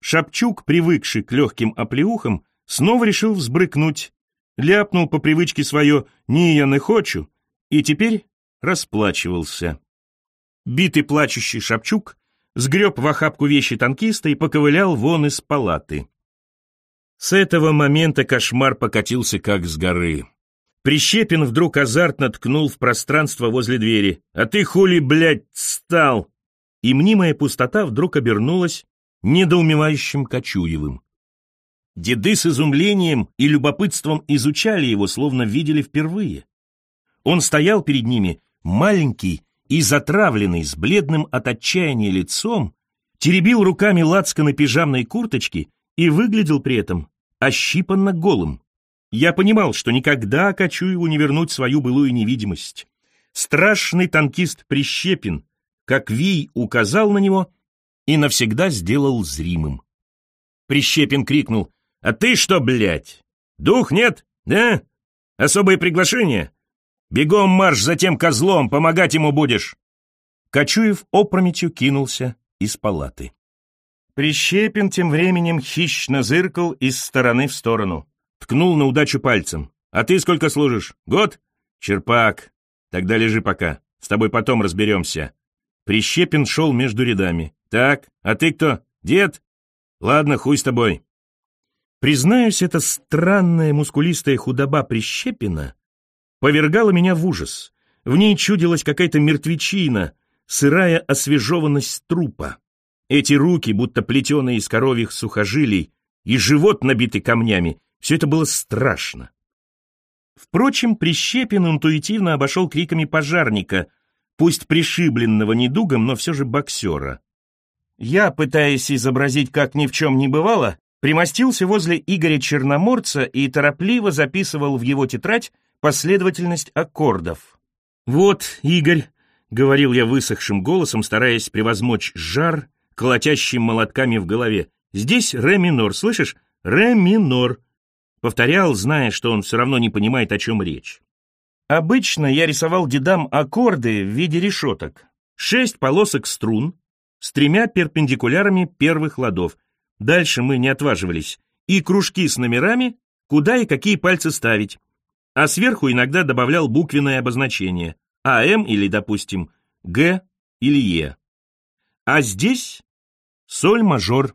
Шапчук, привыкший к легким оплеухам, снова решил взбрыкнуть. ляпнул по привычке свое «не я не хочу» и теперь расплачивался. Битый плачущий Шапчук сгреб в охапку вещи танкиста и поковылял вон из палаты. С этого момента кошмар покатился как с горы. Прищепин вдруг азартно ткнул в пространство возле двери. «А ты хули, блядь, стал?» И мнимая пустота вдруг обернулась недоумевающим Кочуевым. Деды с изумлением и любопытством изучали его, словно видели впервые. Он стоял перед ними, маленький и затравленный, с бледным от отчаяния лицом, теребил руками лацканы пижамной курточки и выглядел при этом ощипанно голым. Я понимал, что никогда Кочуеву не вернуть свою былую невидимость. Страшный танкист Прищепин, как Вий указал на него и навсегда сделал зримым. Прищепин крикнул, «А ты что, блядь? Дух нет, да? Особое приглашение? Бегом марш за тем козлом, помогать ему будешь!» Кочуев опрометью кинулся из палаты. Прищепин тем временем хищно зыркал из стороны в сторону. Ткнул на удачу пальцем. «А ты сколько служишь? Год?» «Черпак. Тогда лежи пока. С тобой потом разберемся». Прищепин шел между рядами. «Так, а ты кто? Дед? Ладно, хуй с тобой». Признаюсь, эта странная мускулистая худоба Прищепина повергала меня в ужас. В ней чудилась какая-то мертвечина, сырая освежеванность трупа. Эти руки, будто плетеные из коровьих сухожилий, и живот, набитый камнями, все это было страшно. Впрочем, Прищепин интуитивно обошел криками пожарника, пусть пришибленного недугом, но все же боксера. Я, пытаясь изобразить, как ни в чем не бывало, примостился возле Игоря Черноморца и торопливо записывал в его тетрадь последовательность аккордов. «Вот, Игорь», — говорил я высохшим голосом, стараясь превозмочь жар колотящим молотками в голове. «Здесь ре минор, слышишь? Ре минор». Повторял, зная, что он все равно не понимает, о чем речь. Обычно я рисовал дедам аккорды в виде решеток. Шесть полосок струн с тремя перпендикулярами первых ладов. Дальше мы не отваживались. И кружки с номерами, куда и какие пальцы ставить. А сверху иногда добавлял буквенное обозначение. АМ или, допустим, Г или Е. А здесь соль-мажор.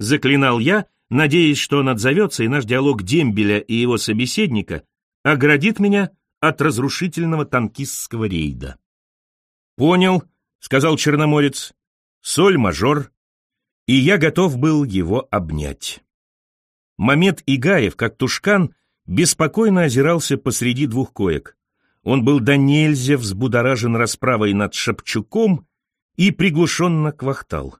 Заклинал я, надеясь, что он отзовется, и наш диалог Дембеля и его собеседника оградит меня от разрушительного танкистского рейда. «Понял», — сказал Черноморец, — «соль-мажор», и я готов был его обнять. Мамед Игаев, как тушкан, беспокойно озирался посреди двух коек. Он был до нельзя взбудоражен расправой над Шапчуком и приглушенно квахтал.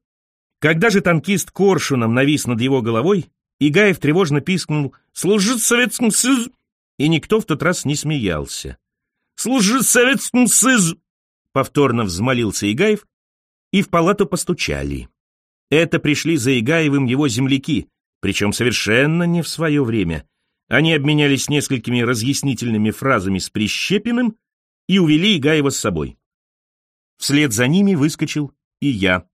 Когда же танкист коршуном навис над его головой, Игаев тревожно пискнул «Служит Советскому Союзу!» И никто в тот раз не смеялся. «Служит Советскому Союзу!» повторно взмолился Игаев, и в палату постучали. Это пришли за Игаевым его земляки, причем совершенно не в свое время. Они обменялись несколькими разъяснительными фразами с Прищепиным и увели Игаева с собой. Вслед за ними выскочил и я.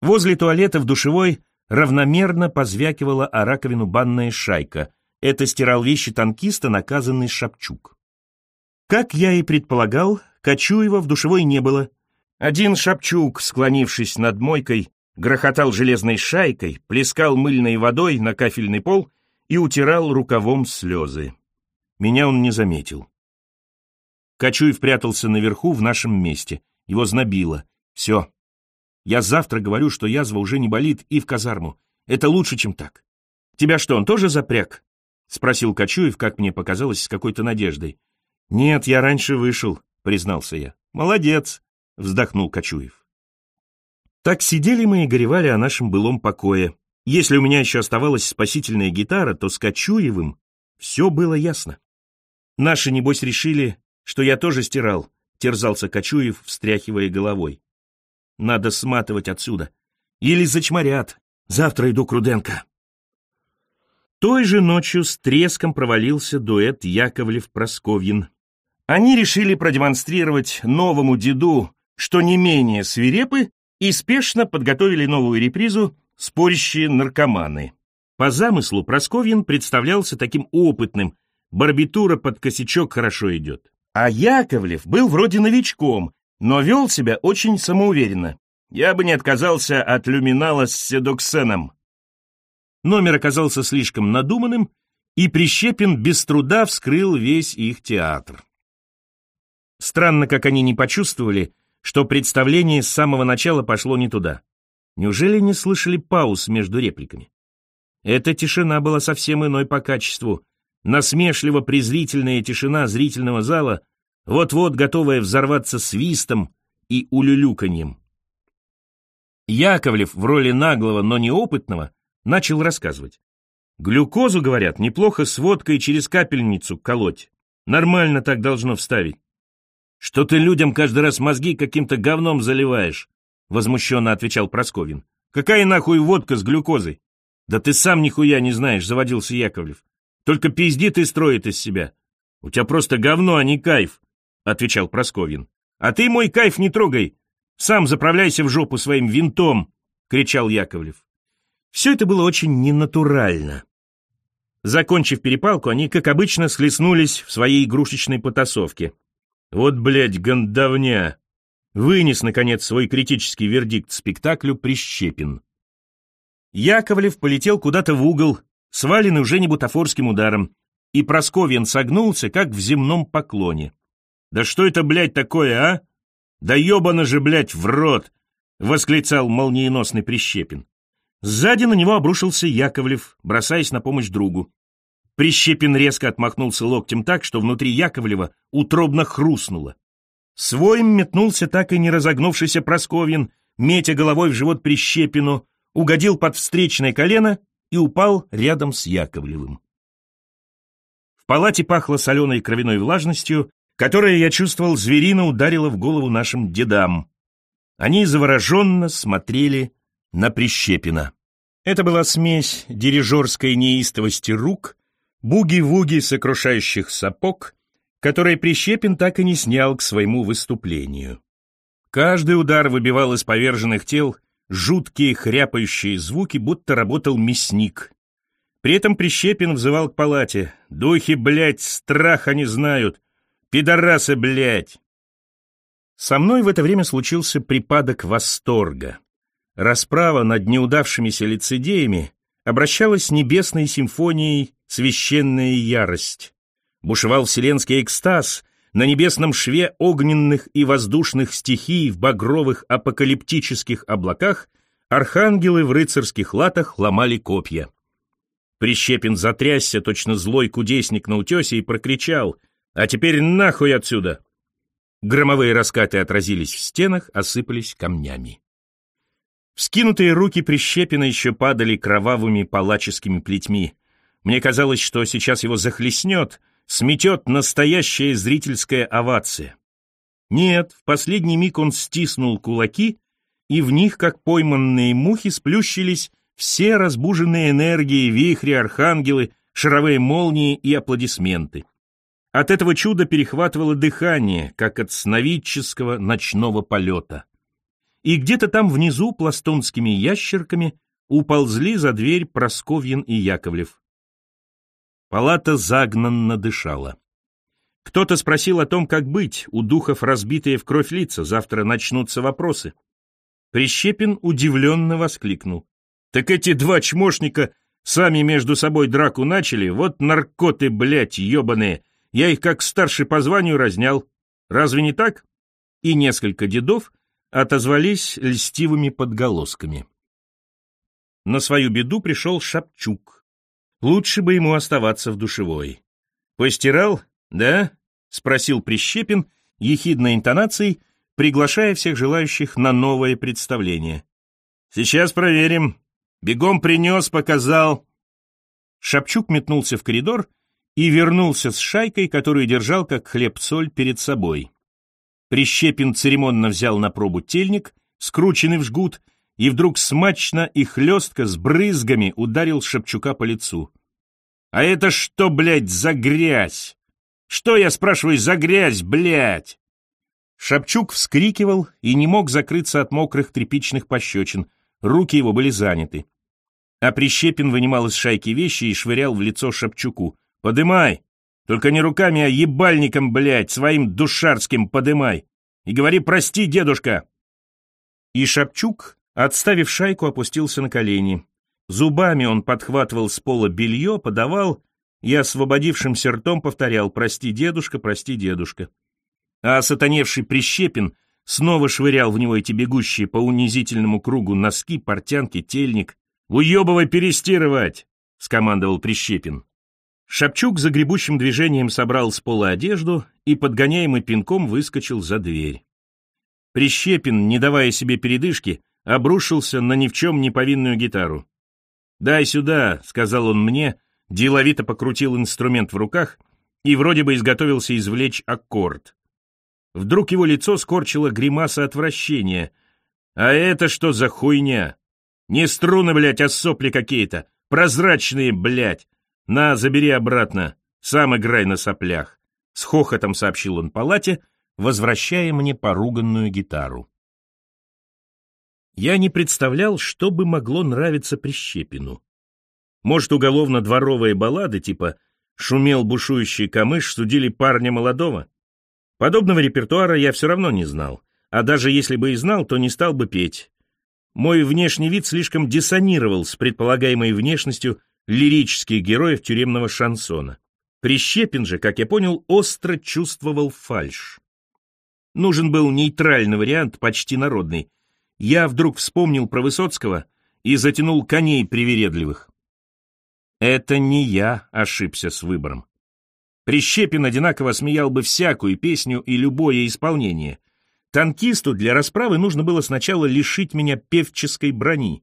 Возле туалета в душевой равномерно позвякивала о раковину банная шайка. Это стирал вещи танкиста, наказанный Шапчук. Как я и предполагал, Кочуева в душевой не было. Один Шапчук, склонившись над мойкой, грохотал железной шайкой, плескал мыльной водой на кафельный пол и утирал рукавом слезы. Меня он не заметил. Кочуев прятался наверху в нашем месте. Его знобило. Все, я завтра говорю, что язва уже не болит, и в казарму. Это лучше, чем так. Тебя что, он тоже запряг? Спросил Кочуев, как мне показалось, с какой-то надеждой. Нет, я раньше вышел, признался я. Молодец, вздохнул Кочуев. Так сидели мы и горевали о нашем былом покое. Если у меня еще оставалась спасительная гитара, то с Кочуевым все было ясно. Наши, небось, решили, что я тоже стирал, терзался Кочуев, встряхивая головой. Надо сматывать отсюда. Или зачморят. Завтра иду к Руденко. Той же ночью с треском провалился дуэт Яковлев-Просковьин. Они решили продемонстрировать новому деду, что не менее свирепы, и спешно подготовили новую репризу «Спорящие наркоманы». По замыслу Просковьин представлялся таким опытным, барбитура под косячок хорошо идет. А Яковлев был вроде новичком, но вел себя очень самоуверенно. Я бы не отказался от люминала с седоксеном. Номер оказался слишком надуманным, и Прищепин без труда вскрыл весь их театр. Странно, как они не почувствовали, что представление с самого начала пошло не туда. Неужели не слышали пауз между репликами? Эта тишина была совсем иной по качеству. Насмешливо-презрительная тишина зрительного зала, вот-вот готовая взорваться свистом и улюлюканьем. Яковлев в роли наглого, но неопытного начал рассказывать. Глюкозу, говорят, неплохо с водкой через капельницу колоть. Нормально так должно вставить. Что ты людям каждый раз мозги каким-то говном заливаешь? Возмущенно отвечал Просковин. Какая нахуй водка с глюкозой? Да ты сам нихуя не знаешь, заводился Яковлев. Только пиздит и строит из себя. У тебя просто говно, а не кайф, отвечал Просковин. А ты мой кайф не трогай. Сам заправляйся в жопу своим винтом, кричал Яковлев. Все это было очень ненатурально. Закончив перепалку, они, как обычно, схлестнулись в своей игрушечной потасовке. Вот, блядь, гондовня! Вынес, наконец, свой критический вердикт спектаклю Прищепин. Яковлев полетел куда-то в угол, сваленный уже не бутафорским ударом, и Просковьин согнулся, как в земном поклоне. «Да что это, блядь, такое, а? Да ебано же, блядь, в рот!» — восклицал молниеносный Прищепин. Сзади на него обрушился Яковлев, бросаясь на помощь другу. Прищепин резко отмахнулся локтем так, что внутри Яковлева утробно хрустнуло. Своим метнулся так и не разогнувшийся Просковьин, метя головой в живот Прищепину, угодил под встречное колено и упал рядом с Яковлевым. В палате пахло соленой кровяной влажностью, которая, я чувствовал, зверина ударила в голову нашим дедам. Они завороженно смотрели на Прищепина. Это была смесь дирижерской неистовости рук буги-вуги сокрушающих сапог, которые Прищепин так и не снял к своему выступлению. Каждый удар выбивал из поверженных тел жуткие хряпающие звуки, будто работал мясник. При этом Прищепин взывал к палате. «Духи, блядь, страха не знают! Пидорасы, блядь!» Со мной в это время случился припадок восторга. Расправа над неудавшимися лицедеями обращалась небесной симфонией священная ярость. Бушевал вселенский экстаз, на небесном шве огненных и воздушных стихий в багровых апокалиптических облаках архангелы в рыцарских латах ломали копья. Прищепин затрясся, точно злой кудесник на утесе, и прокричал «А теперь нахуй отсюда!» Громовые раскаты отразились в стенах, осыпались камнями. Вскинутые руки Прищепина еще падали кровавыми палаческими плетьми. Мне казалось, что сейчас его захлестнет, сметет настоящая зрительская овация. Нет, в последний миг он стиснул кулаки, и в них, как пойманные мухи, сплющились все разбуженные энергии, вихри, архангелы, шаровые молнии и аплодисменты. От этого чуда перехватывало дыхание, как от сновидческого ночного полета и где-то там внизу пластунскими ящерками уползли за дверь Просковьин и Яковлев. Палата загнанно дышала. Кто-то спросил о том, как быть, у духов разбитые в кровь лица, завтра начнутся вопросы. Прищепин удивленно воскликнул. «Так эти два чмошника сами между собой драку начали, вот наркоты, блядь, ебаные, я их как старший по званию разнял. Разве не так?» И несколько дедов отозвались льстивыми подголосками. На свою беду пришел Шапчук. Лучше бы ему оставаться в душевой. «Постирал, да?» — спросил Прищепин ехидной интонацией, приглашая всех желающих на новое представление. «Сейчас проверим. Бегом принес, показал». Шапчук метнулся в коридор и вернулся с шайкой, которую держал как хлеб-соль перед собой. Прищепин церемонно взял на пробу тельник, скрученный в жгут, и вдруг смачно и хлестко с брызгами ударил Шепчука по лицу. «А это что, блядь, за грязь? Что, я спрашиваю, за грязь, блядь?» Шапчук вскрикивал и не мог закрыться от мокрых тряпичных пощечин, руки его были заняты. А Прищепин вынимал из шайки вещи и швырял в лицо Шапчуку. «Подымай! Только не руками, а ебальником, блядь, своим душарским подымай. И говори «прости, дедушка». И Шапчук, отставив шайку, опустился на колени. Зубами он подхватывал с пола белье, подавал и освободившимся ртом повторял «прости, дедушка, прости, дедушка». А сатаневший Прищепин снова швырял в него эти бегущие по унизительному кругу носки, портянки, тельник. «Уебывай перестирывать!» — скомандовал Прищепин. Шапчук загребущим движением собрал с пола одежду и, подгоняемый пинком, выскочил за дверь. Прищепин, не давая себе передышки, обрушился на ни в чем не повинную гитару. «Дай сюда», — сказал он мне, деловито покрутил инструмент в руках и вроде бы изготовился извлечь аккорд. Вдруг его лицо скорчило гримаса отвращения. «А это что за хуйня? Не струны, блядь, а сопли какие-то, прозрачные, блядь! «На, забери обратно, сам играй на соплях», — с хохотом сообщил он палате, возвращая мне поруганную гитару. Я не представлял, что бы могло нравиться Прищепину. Может, уголовно-дворовые баллады типа «Шумел бушующий камыш» судили парня молодого? Подобного репертуара я все равно не знал, а даже если бы и знал, то не стал бы петь. Мой внешний вид слишком диссонировал с предполагаемой внешностью лирических героев тюремного шансона. Прищепин же, как я понял, остро чувствовал фальшь. Нужен был нейтральный вариант, почти народный. Я вдруг вспомнил про Высоцкого и затянул коней привередливых. Это не я ошибся с выбором. Прищепин одинаково смеял бы всякую песню и любое исполнение. Танкисту для расправы нужно было сначала лишить меня певческой брони.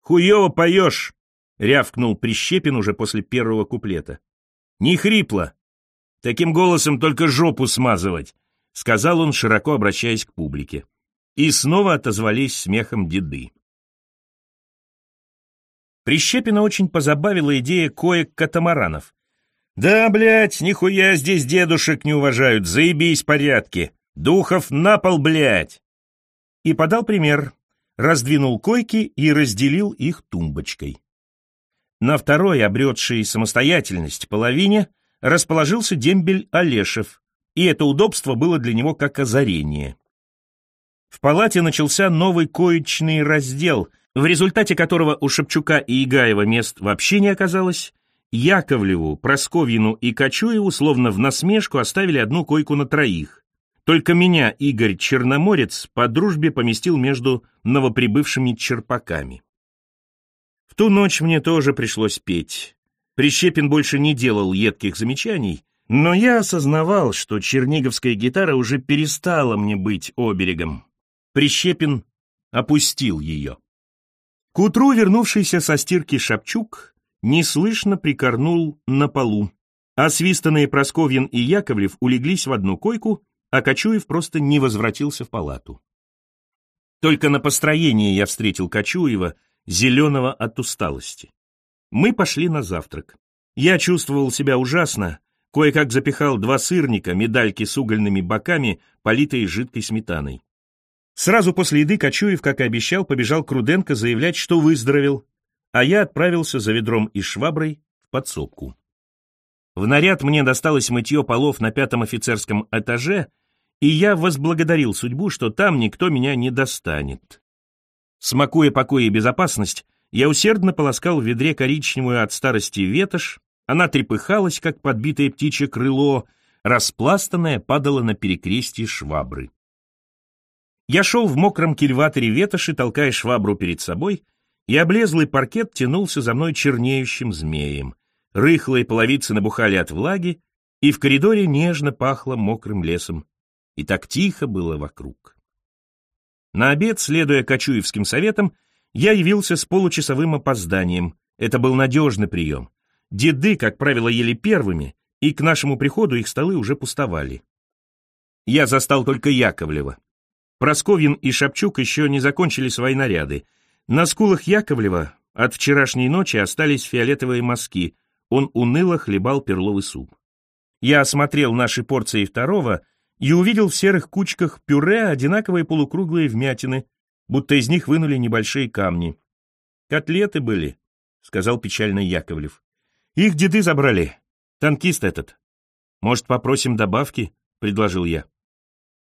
«Хуёво поешь!» — рявкнул Прищепин уже после первого куплета. «Не хрипло. Таким голосом только жопу смазывать», — сказал он, широко обращаясь к публике. И снова отозвались смехом деды. Прищепина очень позабавила идея коек катамаранов. «Да, блядь, нихуя здесь дедушек не уважают, заебись порядки. Духов на пол, блядь!» И подал пример. Раздвинул койки и разделил их тумбочкой. На второй, обретшей самостоятельность половине, расположился дембель Олешев, и это удобство было для него как озарение. В палате начался новый коечный раздел, в результате которого у Шепчука и Игаева мест вообще не оказалось. Яковлеву, Просковьину и Кочуеву словно в насмешку оставили одну койку на троих. Только меня Игорь Черноморец по дружбе поместил между новоприбывшими черпаками. В ту ночь мне тоже пришлось петь. Прищепин больше не делал едких замечаний, но я осознавал, что черниговская гитара уже перестала мне быть оберегом. Прищепин опустил ее. К утру вернувшийся со стирки Шапчук неслышно прикорнул на полу, а свистанные Просковьин и Яковлев улеглись в одну койку, а Кочуев просто не возвратился в палату. Только на построении я встретил Кочуева, зеленого от усталости. Мы пошли на завтрак. Я чувствовал себя ужасно, кое-как запихал два сырника, медальки с угольными боками, политые жидкой сметаной. Сразу после еды Кочуев, как и обещал, побежал к Руденко заявлять, что выздоровел, а я отправился за ведром и шваброй в подсобку. В наряд мне досталось мытье полов на пятом офицерском этаже, и я возблагодарил судьбу, что там никто меня не достанет. Смакуя покой и безопасность, я усердно полоскал в ведре коричневую от старости ветошь, она трепыхалась, как подбитое птичье крыло, распластанное падало на перекрестье швабры. Я шел в мокром кильваторе ветоши, толкая швабру перед собой, и облезлый паркет тянулся за мной чернеющим змеем. Рыхлые половицы набухали от влаги, и в коридоре нежно пахло мокрым лесом. И так тихо было вокруг. На обед, следуя Кочуевским советам, я явился с получасовым опозданием. Это был надежный прием. Деды, как правило, ели первыми, и к нашему приходу их столы уже пустовали. Я застал только Яковлева. Просковьин и Шапчук еще не закончили свои наряды. На скулах Яковлева от вчерашней ночи остались фиолетовые мазки, он уныло хлебал перловый суп. Я осмотрел наши порции второго — и увидел в серых кучках пюре одинаковые полукруглые вмятины, будто из них вынули небольшие камни. «Котлеты были», — сказал печально Яковлев. «Их деды забрали. Танкист этот. «Может, попросим добавки?» — предложил я.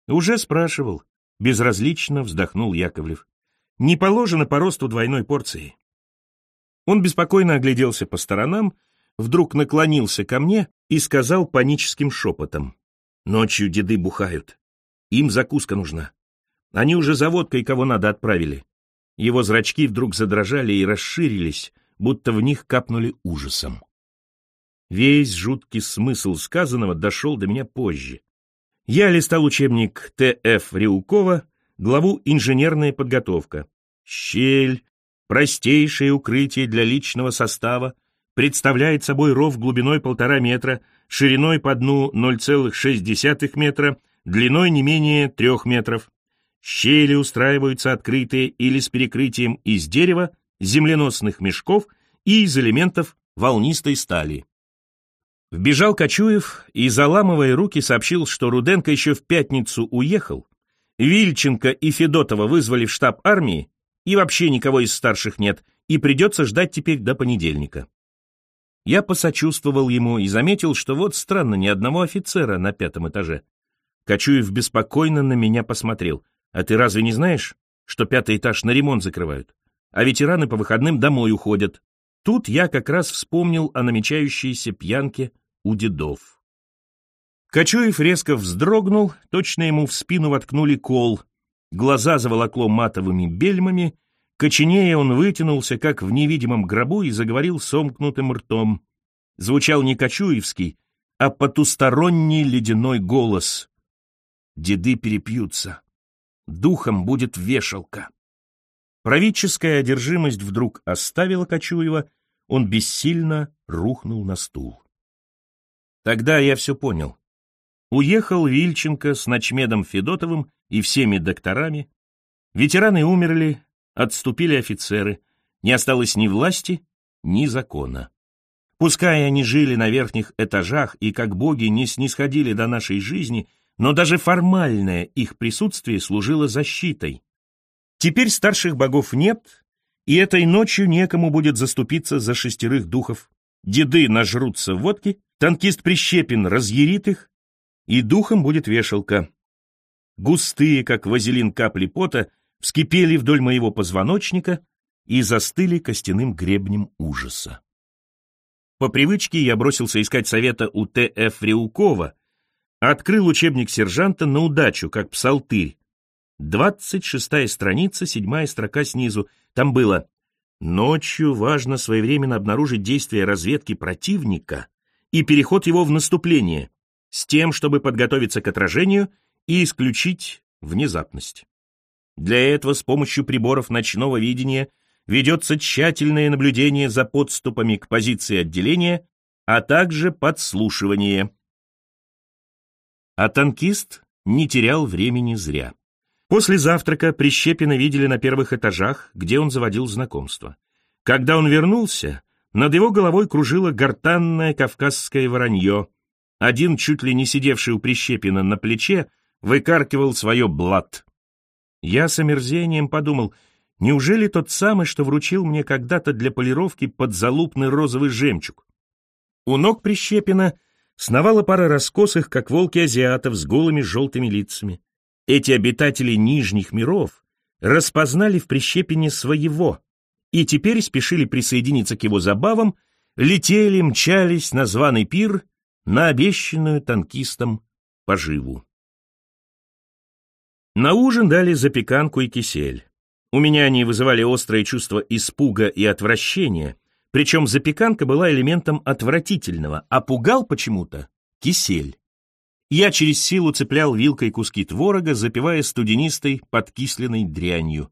«Уже спрашивал», — безразлично вздохнул Яковлев. «Не положено по росту двойной порции». Он беспокойно огляделся по сторонам, вдруг наклонился ко мне и сказал паническим шепотом. «Ночью деды бухают. Им закуска нужна. Они уже за водкой кого надо отправили». Его зрачки вдруг задрожали и расширились, будто в них капнули ужасом. Весь жуткий смысл сказанного дошел до меня позже. Я листал учебник Т.Ф. Риукова, главу «Инженерная подготовка». Щель, простейшее укрытие для личного состава, представляет собой ров глубиной полтора метра, шириной по дну 0,6 метра, длиной не менее 3 метров. Щели устраиваются открытые или с перекрытием из дерева, земленосных мешков и из элементов волнистой стали. Вбежал Кочуев и, заламывая руки, сообщил, что Руденко еще в пятницу уехал, Вильченко и Федотова вызвали в штаб армии, и вообще никого из старших нет, и придется ждать теперь до понедельника. Я посочувствовал ему и заметил, что вот странно, ни одного офицера на пятом этаже. Кочуев беспокойно на меня посмотрел. «А ты разве не знаешь, что пятый этаж на ремонт закрывают? А ветераны по выходным домой уходят». Тут я как раз вспомнил о намечающейся пьянке у дедов. Кочуев резко вздрогнул, точно ему в спину воткнули кол. Глаза заволокло матовыми бельмами, коченея он вытянулся, как в невидимом гробу, и заговорил сомкнутым ртом. Звучал не кочуевский, а потусторонний ледяной голос. Деды перепьются. Духом будет вешалка. Правительская одержимость вдруг оставила Кочуева, он бессильно рухнул на стул. Тогда я все понял. Уехал Вильченко с ночмедом Федотовым и всеми докторами. Ветераны умерли, отступили офицеры. Не осталось ни власти, ни закона. Пускай они жили на верхних этажах и как боги не снисходили до нашей жизни, но даже формальное их присутствие служило защитой. Теперь старших богов нет, и этой ночью некому будет заступиться за шестерых духов. Деды нажрутся водки, танкист Прищепин разъярит их, и духом будет вешалка. Густые, как вазелин капли пота, вскипели вдоль моего позвоночника и застыли костяным гребнем ужаса. По привычке я бросился искать совета у Т.Ф. Реукова, открыл учебник сержанта на удачу, как псалтырь. Двадцать шестая страница, седьмая строка снизу. Там было «Ночью важно своевременно обнаружить действия разведки противника и переход его в наступление, с тем, чтобы подготовиться к отражению и исключить внезапность. Для этого с помощью приборов ночного видения ведется тщательное наблюдение за подступами к позиции отделения, а также подслушивание. А танкист не терял времени зря. После завтрака Прищепина видели на первых этажах, где он заводил знакомство. Когда он вернулся, над его головой кружило гортанное кавказское воронье. Один, чуть ли не сидевший у Прищепина на плече, выкаркивал свое блат. Я с омерзением подумал, неужели тот самый, что вручил мне когда-то для полировки подзалупный розовый жемчуг? У ног Прищепина сновала пара раскосых, как волки азиатов, с голыми желтыми лицами. Эти обитатели нижних миров распознали в Прищепине своего и теперь спешили присоединиться к его забавам, летели, мчались на званый пир, на обещанную танкистам поживу. На ужин дали запеканку и кисель. У меня они вызывали острое чувство испуга и отвращения, причем запеканка была элементом отвратительного, а пугал почему-то кисель. Я через силу цеплял вилкой куски творога, запивая студенистой, подкисленной дрянью.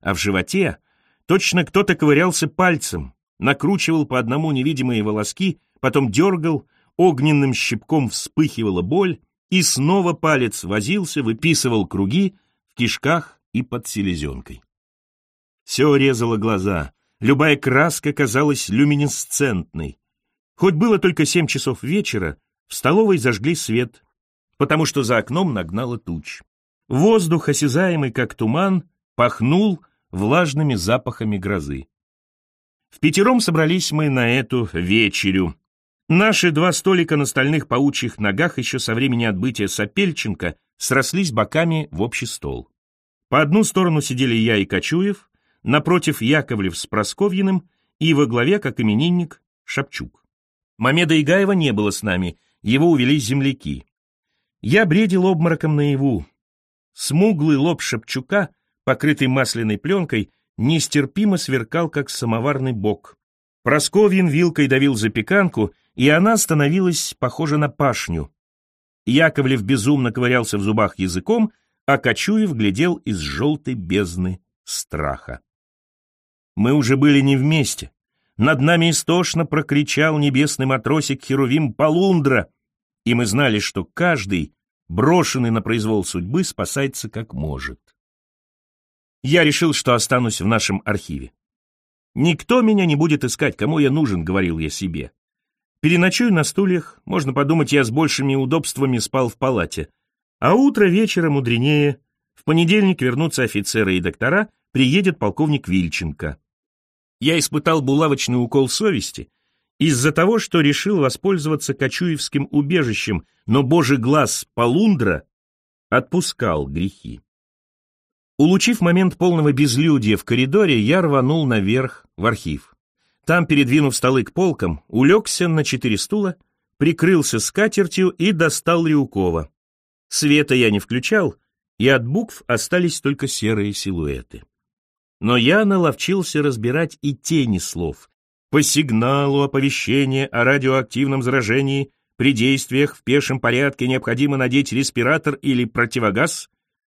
А в животе точно кто-то ковырялся пальцем, накручивал по одному невидимые волоски, потом дергал, огненным щипком вспыхивала боль, и снова палец возился, выписывал круги в кишках и под селезенкой. Все резало глаза, любая краска казалась люминесцентной. Хоть было только семь часов вечера, в столовой зажгли свет, потому что за окном нагнало туч. Воздух, осязаемый как туман, пахнул влажными запахами грозы. В пятером собрались мы на эту вечерю. Наши два столика на стальных паучьих ногах еще со времени отбытия Сапельченко срослись боками в общий стол. По одну сторону сидели я и Кочуев, напротив Яковлев с Просковьиным и во главе, как именинник, Шапчук. Мамеда Игаева не было с нами, его увели земляки. Я бредил обмороком наяву. Смуглый лоб Шапчука, покрытый масляной пленкой, нестерпимо сверкал, как самоварный бок. Просковьин вилкой давил запеканку, и она становилась похожа на пашню. Яковлев безумно ковырялся в зубах языком, а Кочуев глядел из желтой бездны страха. Мы уже были не вместе. Над нами истошно прокричал небесный матросик Херувим Полундра, и мы знали, что каждый, брошенный на произвол судьбы, спасается как может. Я решил, что останусь в нашем архиве. «Никто меня не будет искать, кому я нужен», — говорил я себе. Переночую на стульях, можно подумать, я с большими удобствами спал в палате. А утро вечера мудренее. В понедельник вернутся офицеры и доктора, приедет полковник Вильченко. Я испытал булавочный укол совести из-за того, что решил воспользоваться Кочуевским убежищем, но божий глаз Полундра отпускал грехи. Улучив момент полного безлюдия в коридоре, я рванул наверх в архив. Там, передвинув столы к полкам, улегся на четыре стула, прикрылся скатертью и достал Рюкова. Света я не включал, и от букв остались только серые силуэты. Но я наловчился разбирать и тени слов. По сигналу оповещения о радиоактивном заражении при действиях в пешем порядке необходимо надеть респиратор или противогаз,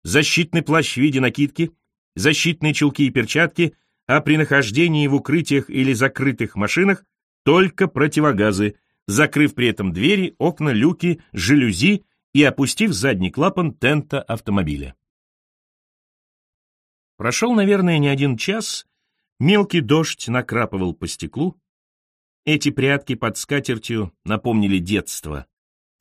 защитный плащ в виде накидки, защитные чулки и перчатки, а при нахождении в укрытиях или закрытых машинах только противогазы, закрыв при этом двери, окна, люки, жалюзи и опустив задний клапан тента автомобиля. Прошел, наверное, не один час, мелкий дождь накрапывал по стеклу. Эти прятки под скатертью напомнили детство.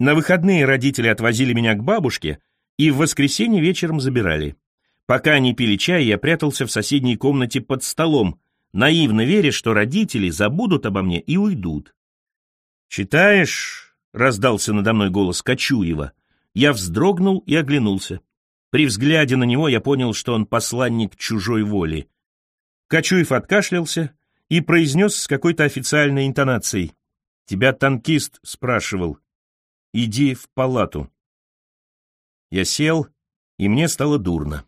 На выходные родители отвозили меня к бабушке и в воскресенье вечером забирали. Пока они пили чай, я прятался в соседней комнате под столом, наивно веря, что родители забудут обо мне и уйдут. «Читаешь?» — раздался надо мной голос Кочуева. Я вздрогнул и оглянулся. При взгляде на него я понял, что он посланник чужой воли. Кочуев откашлялся и произнес с какой-то официальной интонацией. «Тебя танкист спрашивал. Иди в палату». Я сел, и мне стало дурно.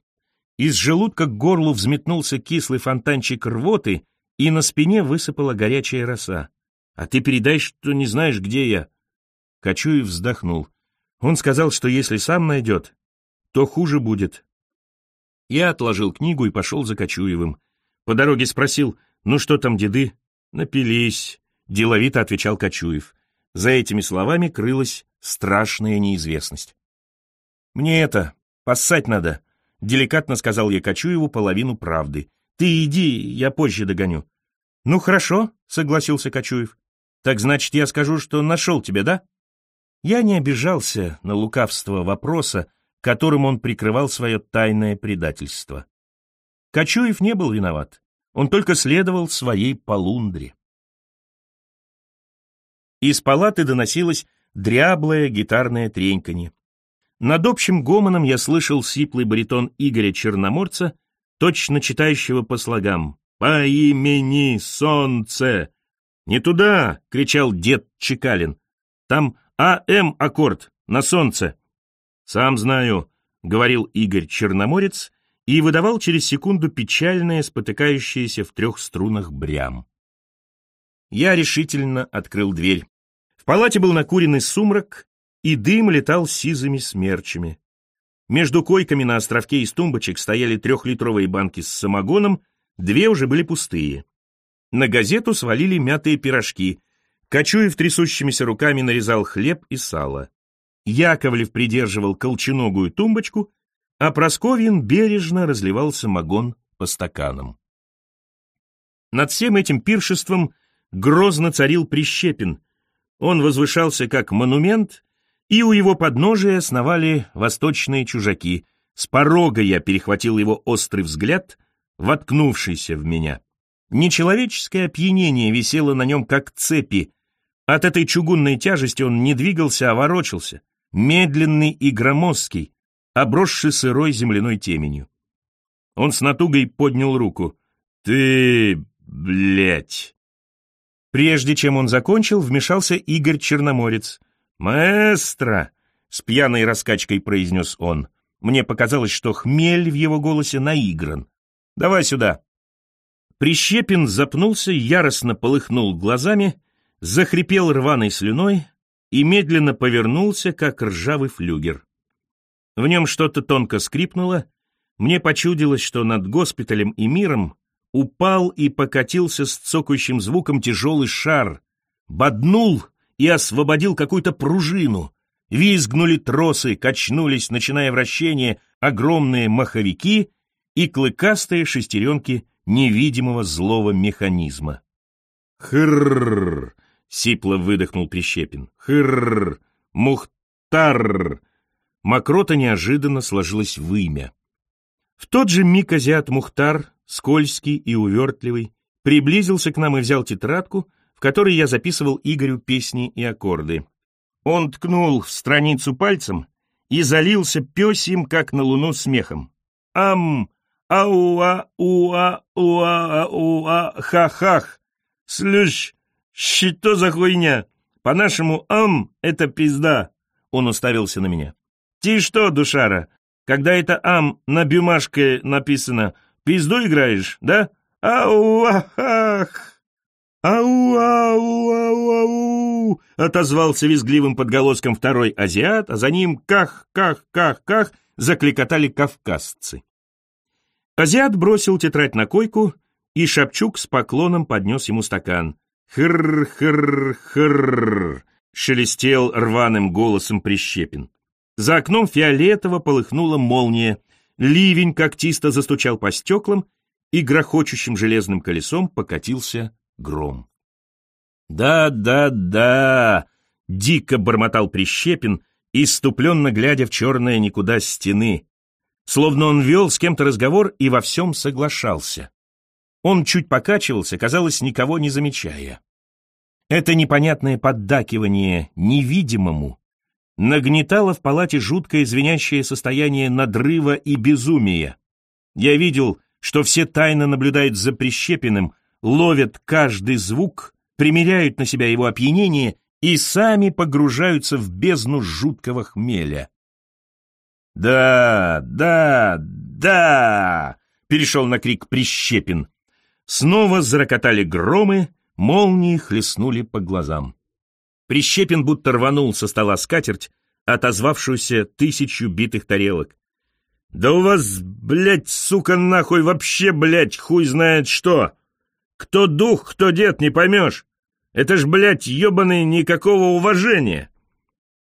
Из желудка к горлу взметнулся кислый фонтанчик рвоты, и на спине высыпала горячая роса. «А ты передай, что не знаешь, где я». Кочуев вздохнул. Он сказал, что если сам найдет, то хуже будет. Я отложил книгу и пошел за Кочуевым. По дороге спросил, ну что там, деды? Напились, деловито отвечал Кочуев. За этими словами крылась страшная неизвестность. «Мне это, поссать надо», — деликатно сказал я Кочуеву половину правды. «Ты иди, я позже догоню». «Ну, хорошо», — согласился Кочуев. «Так значит, я скажу, что нашел тебя, да?» Я не обижался на лукавство вопроса, которым он прикрывал свое тайное предательство. Кочуев не был виноват, он только следовал своей полундре. Из палаты доносилось дряблое гитарное треньканье. Над общим гомоном я слышал сиплый баритон Игоря Черноморца, точно читающего по слогам «По имени Солнце!» «Не туда!» — кричал дед Чекалин. «Там АМ аккорд на солнце!» «Сам знаю», — говорил Игорь Черноморец и выдавал через секунду печальное, спотыкающееся в трех струнах брям. Я решительно открыл дверь. В палате был накуренный сумрак, и дым летал сизыми смерчами. Между койками на островке из тумбочек стояли трехлитровые банки с самогоном, две уже были пустые. На газету свалили мятые пирожки. Кочуев трясущимися руками нарезал хлеб и сало. Яковлев придерживал колченогую тумбочку, а Просковьин бережно разливал самогон по стаканам. Над всем этим пиршеством грозно царил Прищепин. Он возвышался как монумент, и у его подножия сновали восточные чужаки. С порога я перехватил его острый взгляд, воткнувшийся в меня. Нечеловеческое опьянение висело на нем, как цепи. От этой чугунной тяжести он не двигался, а ворочался, медленный и громоздкий, обросший сырой земляной теменью. Он с натугой поднял руку. «Ты, блядь!» Прежде чем он закончил, вмешался Игорь Черноморец. «Маэстро!» — с пьяной раскачкой произнес он. Мне показалось, что хмель в его голосе наигран. «Давай сюда!» Прищепин запнулся, яростно полыхнул глазами, захрипел рваной слюной и медленно повернулся, как ржавый флюгер. В нем что-то тонко скрипнуло, мне почудилось, что над госпиталем и миром упал и покатился с цокающим звуком тяжелый шар, боднул и освободил какую-то пружину. Визгнули тросы, качнулись, начиная вращение, огромные маховики и клыкастые шестеренки невидимого злого механизма. «Хрррр!» — сипло выдохнул Прищепин. «Хрррр! Мухтар!» Мокрота неожиданно сложилась в имя. В тот же миг азиат Мухтар, скользкий и увертливый, приблизился к нам и взял тетрадку, которой я записывал Игорю песни и аккорды. Он ткнул в страницу пальцем и залился пёсим, как на луну, смехом. «Ам! Ауа! Уа! Уа! Уа! Ха-хах! Слющ! Что за хуйня? По-нашему, ам — это пизда!» Он уставился на меня. «Ты что, душара, когда это «ам» на бумажке написано, пизду играешь, да? Ау-ах! «Ау-ау-ау-ау!» — отозвался визгливым подголоском второй азиат, а за ним «ках-ках-ках-ках» закликотали кавказцы. Азиат бросил тетрадь на койку, и Шапчук с поклоном поднес ему стакан. «Хр-хр-хр!» — шелестел рваным голосом Прищепин. За окном фиолетово полыхнула молния, ливень когтисто застучал по стеклам, и грохочущим железным колесом покатился гром. «Да, да, да!» — дико бормотал Прищепин, иступленно глядя в черное никуда стены, словно он вел с кем-то разговор и во всем соглашался. Он чуть покачивался, казалось, никого не замечая. Это непонятное поддакивание невидимому нагнетало в палате жуткое звенящее состояние надрыва и безумия. Я видел, что все тайно наблюдают за Прищепиным, ловят каждый звук, примеряют на себя его опьянение и сами погружаются в бездну жуткого хмеля. «Да, да, да!» — перешел на крик Прищепин. Снова зарокотали громы, молнии хлестнули по глазам. Прищепин будто рванул со стола скатерть, отозвавшуюся тысячу битых тарелок. «Да у вас, блядь, сука, нахуй, вообще, блядь, хуй знает что! Кто дух, кто дед, не поймешь! Это ж, блядь, ебаный никакого уважения!»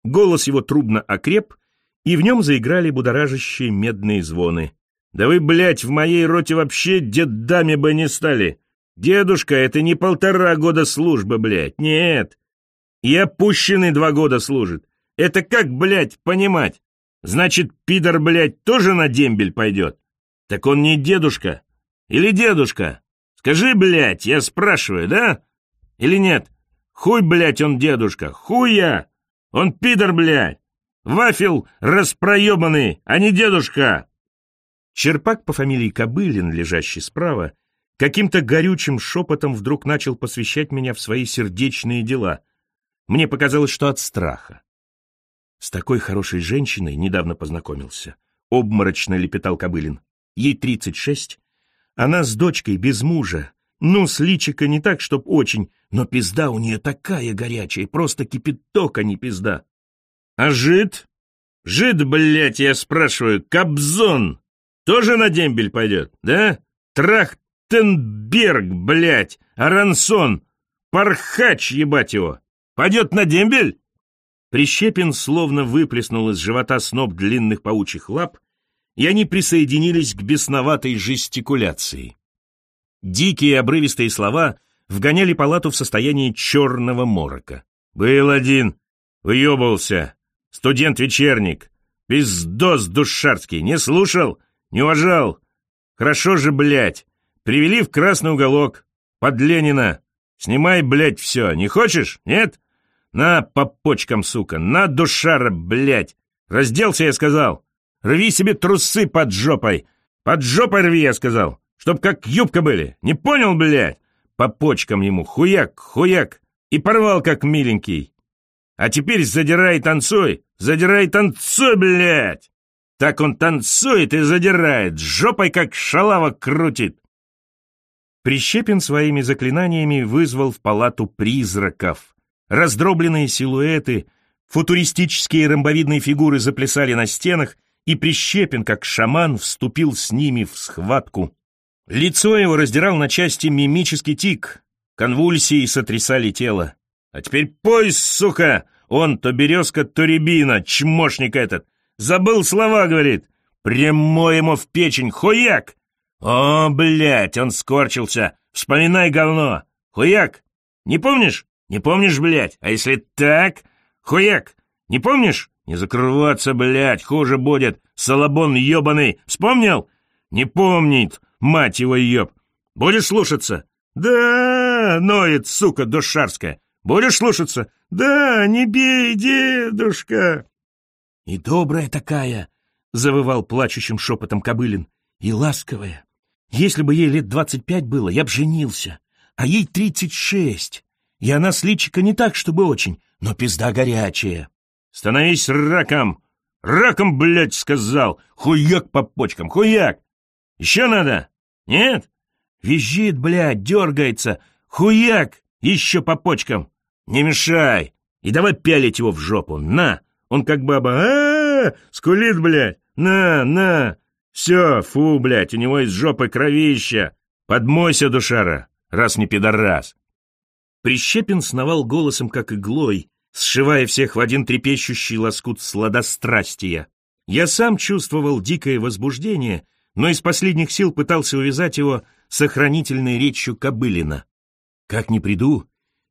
Голос его трубно окреп, и в нем заиграли будоражащие медные звоны. «Да вы, блядь, в моей роте вообще дедами бы не стали! Дедушка, это не полтора года службы, блядь, нет! И опущенный два года служит. Это как, блядь, понимать? Значит, пидор, блядь, тоже на дембель пойдет? Так он не дедушка. Или дедушка? Скажи, блядь, я спрашиваю, да? Или нет? Хуй, блядь, он дедушка. Хуя! Он пидор, блядь. Вафел распроебанный, а не дедушка. Черпак по фамилии Кобылин, лежащий справа, каким-то горючим шепотом вдруг начал посвящать меня в свои сердечные дела — мне показалось, что от страха. С такой хорошей женщиной недавно познакомился. Обморочно лепетал Кобылин. Ей тридцать шесть. Она с дочкой, без мужа. Ну, с личика не так, чтоб очень, но пизда у нее такая горячая, просто кипяток, а не пизда. А жид? Жид, блядь, я спрашиваю, Кобзон, тоже на дембель пойдет, да? Трахтенберг, блядь, Арансон, Пархач, ебать его. Пойдет на дембель?» Прищепин словно выплеснул из живота сноп длинных паучьих лап, и они присоединились к бесноватой жестикуляции. Дикие обрывистые слова вгоняли палату в состояние черного морока. «Был один, выебывался, студент-вечерник, пиздос душарский, не слушал, не уважал. Хорошо же, блядь, привели в красный уголок, под Ленина. Снимай, блядь, все, не хочешь, нет?» На по почкам, сука, на душара, блядь! Разделся, я сказал! Рви себе трусы под жопой! Под жопой рви, я сказал! Чтоб как юбка были! Не понял, блядь? По почкам ему, хуяк, хуяк! И порвал, как миленький! А теперь задирай танцуй! Задирай танцуй, блядь! Так он танцует и задирает, жопой как шалава крутит. Прищепин своими заклинаниями вызвал в палату призраков. Раздробленные силуэты, футуристические ромбовидные фигуры заплясали на стенах, и Прищепин, как шаман, вступил с ними в схватку. Лицо его раздирал на части мимический тик, конвульсии сотрясали тело. «А теперь пой, сука! Он то березка, то рябина, чмошник этот! Забыл слова, говорит! Прямой ему в печень, хуяк! «О, блядь, он скорчился! Вспоминай говно! Хуяк! Не помнишь? Не помнишь, блядь? А если так? Хуяк! Не помнишь? Не закрываться, блядь, хуже будет! Салабон ебаный! Вспомнил? Не помнит, мать его еб! Будешь слушаться? Да, ноет, сука душарская! Будешь слушаться? Да, не бей, дедушка!» «И добрая такая!» — завывал плачущим шепотом Кобылин. «И ласковая! Если бы ей лет двадцать пять было, я б женился. А ей тридцать шесть. И она с личика не так, чтобы очень, но пизда горячая. Становись раком! Раком, блядь, сказал! Хуяк по почкам, хуяк! Еще надо? Нет? Визжит, блядь, дергается. Хуяк! Еще по почкам. Не мешай! И давай пялить его в жопу. На! Он как баба. а, Скулит, блядь. На, на! Все, фу, блядь, у него из жопы кровища. Подмойся, душара, раз не пидорас. Прищепин сновал голосом, как иглой, сшивая всех в один трепещущий лоскут сладострастия. Я сам чувствовал дикое возбуждение, но из последних сил пытался увязать его с охранительной речью Кобылина. Как не приду,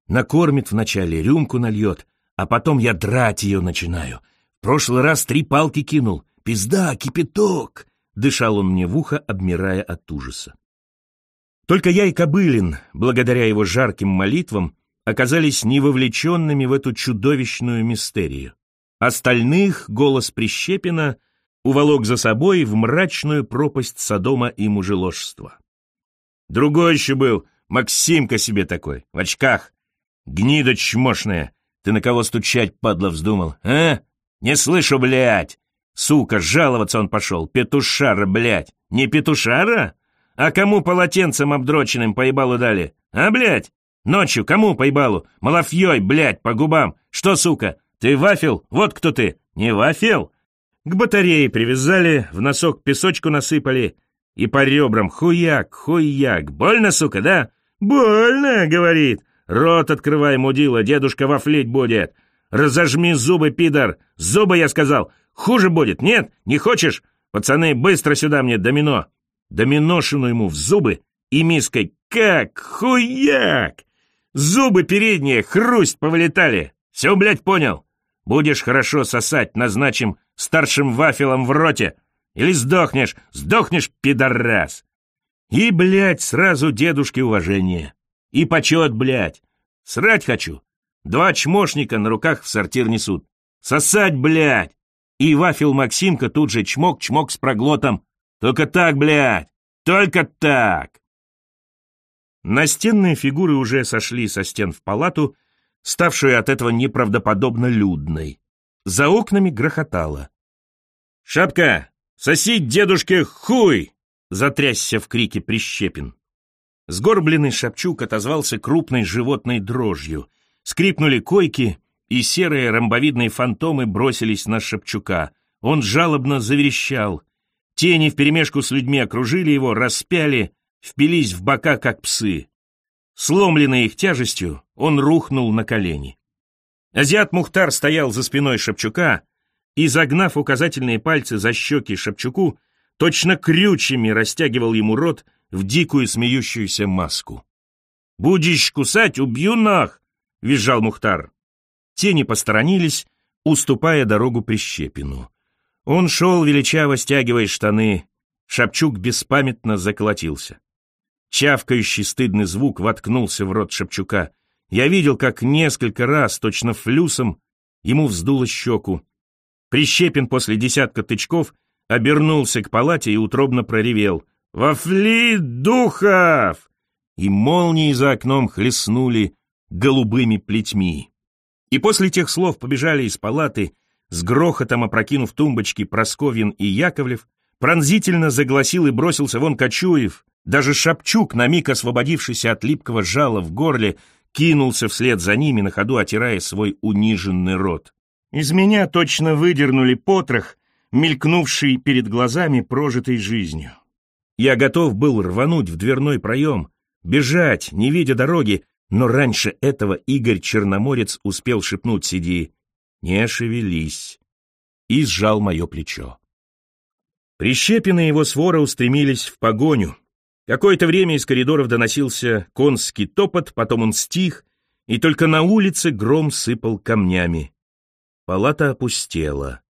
накормит вначале, рюмку нальет, а потом я драть ее начинаю. В прошлый раз три палки кинул. Пизда, кипяток. Дышал он мне в ухо, обмирая от ужаса. Только я и Кобылин, благодаря его жарким молитвам, оказались невовлеченными в эту чудовищную мистерию. Остальных голос Прищепина уволок за собой в мрачную пропасть Содома и мужеложства. Другой еще был, Максимка себе такой, в очках. Гнида чмошная, ты на кого стучать, падла, вздумал, а? Не слышу, блядь! Сука, жаловаться он пошел. Петушара, блядь. Не петушара? А кому полотенцем обдроченным поебалу дали? А, блядь? Ночью кому поебалу? Малафьей, блядь, по губам. Что, сука, ты вафел? Вот кто ты. Не вафел? К батарее привязали, в носок песочку насыпали. И по ребрам хуяк, хуяк. Больно, сука, да? Больно, говорит. Рот открывай, мудила, дедушка вафлить будет. Разожми зубы, пидор. Зубы, я сказал. Хуже будет, нет? Не хочешь? Пацаны, быстро сюда мне домино. Доминошину ему в зубы и миской как хуяк! Зубы передние, хрусть повылетали. Все, блядь, понял? Будешь хорошо сосать, назначим старшим вафелом в роте. Или сдохнешь, сдохнешь, пидорас. И, блядь, сразу дедушке уважение. И почет, блядь. Срать хочу. Два чмошника на руках в сортир несут. Сосать, блядь. И вафел Максимка тут же чмок-чмок с проглотом. Только так, блядь, только так. Настенные фигуры уже сошли со стен в палату, ставшую от этого неправдоподобно людной. За окнами грохотало. «Шапка, соси дедушке хуй!» — затрясся в крике Прищепин. Сгорбленный Шапчук отозвался крупной животной дрожью. Скрипнули койки, и серые ромбовидные фантомы бросились на Шепчука. Он жалобно заверещал. Тени вперемешку с людьми окружили его, распяли, впились в бока, как псы. Сломленный их тяжестью, он рухнул на колени. Азиат Мухтар стоял за спиной Шепчука и, загнав указательные пальцы за щеки Шепчуку, точно крючьями растягивал ему рот в дикую смеющуюся маску. «Будешь кусать, убью нах!» — визжал Мухтар. Тени посторонились, уступая дорогу Прищепину. Он шел, величаво стягивая штаны. Шапчук беспамятно заколотился. Чавкающий стыдный звук воткнулся в рот Шапчука. Я видел, как несколько раз, точно флюсом, ему вздуло щеку. Прищепин после десятка тычков обернулся к палате и утробно проревел. «Вафли духов!» И молнии за окном хлестнули голубыми плетьми. И после тех слов побежали из палаты, с грохотом опрокинув тумбочки Просковьин и Яковлев, пронзительно загласил и бросился вон Кочуев, даже Шапчук, на миг освободившийся от липкого жала в горле, кинулся вслед за ними, на ходу отирая свой униженный рот. Из меня точно выдернули потрох, мелькнувший перед глазами прожитой жизнью. Я готов был рвануть в дверной проем, бежать, не видя дороги, но раньше этого Игорь Черноморец успел шепнуть сиди «Не шевелись» и сжал мое плечо. Прищепины его свора устремились в погоню. Какое-то время из коридоров доносился конский топот, потом он стих, и только на улице гром сыпал камнями. Палата опустела.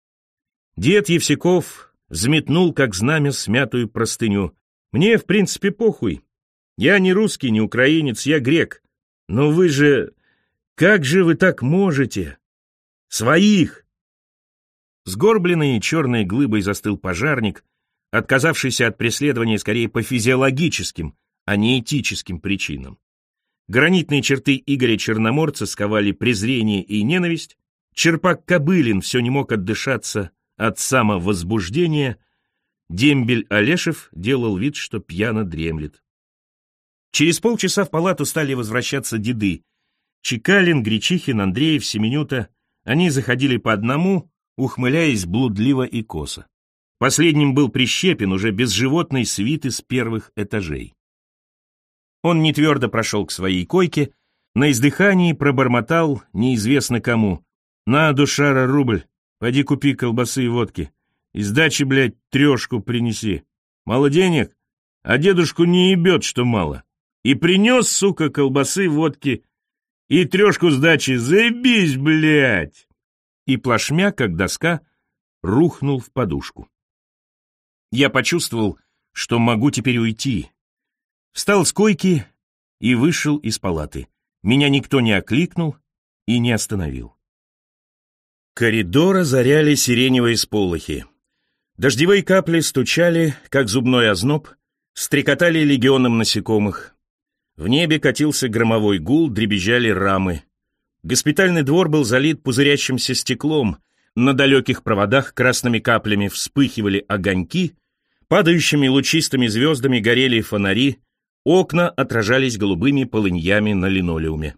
Дед Евсяков взметнул, как знамя, смятую простыню. «Мне, в принципе, похуй. Я не русский, не украинец, я грек. Но вы же... Как же вы так можете? Своих!» Сгорбленный черной глыбой застыл пожарник, отказавшийся от преследования скорее по физиологическим, а не этическим причинам. Гранитные черты Игоря Черноморца сковали презрение и ненависть, Черпак Кобылин все не мог отдышаться от самовозбуждения, дембель Олешев делал вид, что пьяно дремлет. Через полчаса в палату стали возвращаться деды. Чекалин, Гречихин, Андреев, Семенюта. Они заходили по одному, ухмыляясь блудливо и косо. Последним был Прищепин, уже без животной свиты с первых этажей. Он не твердо прошел к своей койке, на издыхании пробормотал неизвестно кому. «На, душара, рубль, пойди купи колбасы и водки. Из дачи, блядь, трешку принеси. Мало денег? А дедушку не ебет, что мало. И принес, сука, колбасы, водки и трешку сдачи. Заебись, блядь!» И плашмя, как доска, рухнул в подушку. Я почувствовал, что могу теперь уйти. Встал с койки и вышел из палаты. Меня никто не окликнул и не остановил. Коридор озаряли сиреневые сполохи. Дождевые капли стучали, как зубной озноб, стрекотали легионом насекомых. В небе катился громовой гул, дребезжали рамы. Госпитальный двор был залит пузырящимся стеклом, на далеких проводах красными каплями вспыхивали огоньки, падающими лучистыми звездами горели фонари, окна отражались голубыми полыньями на линолеуме.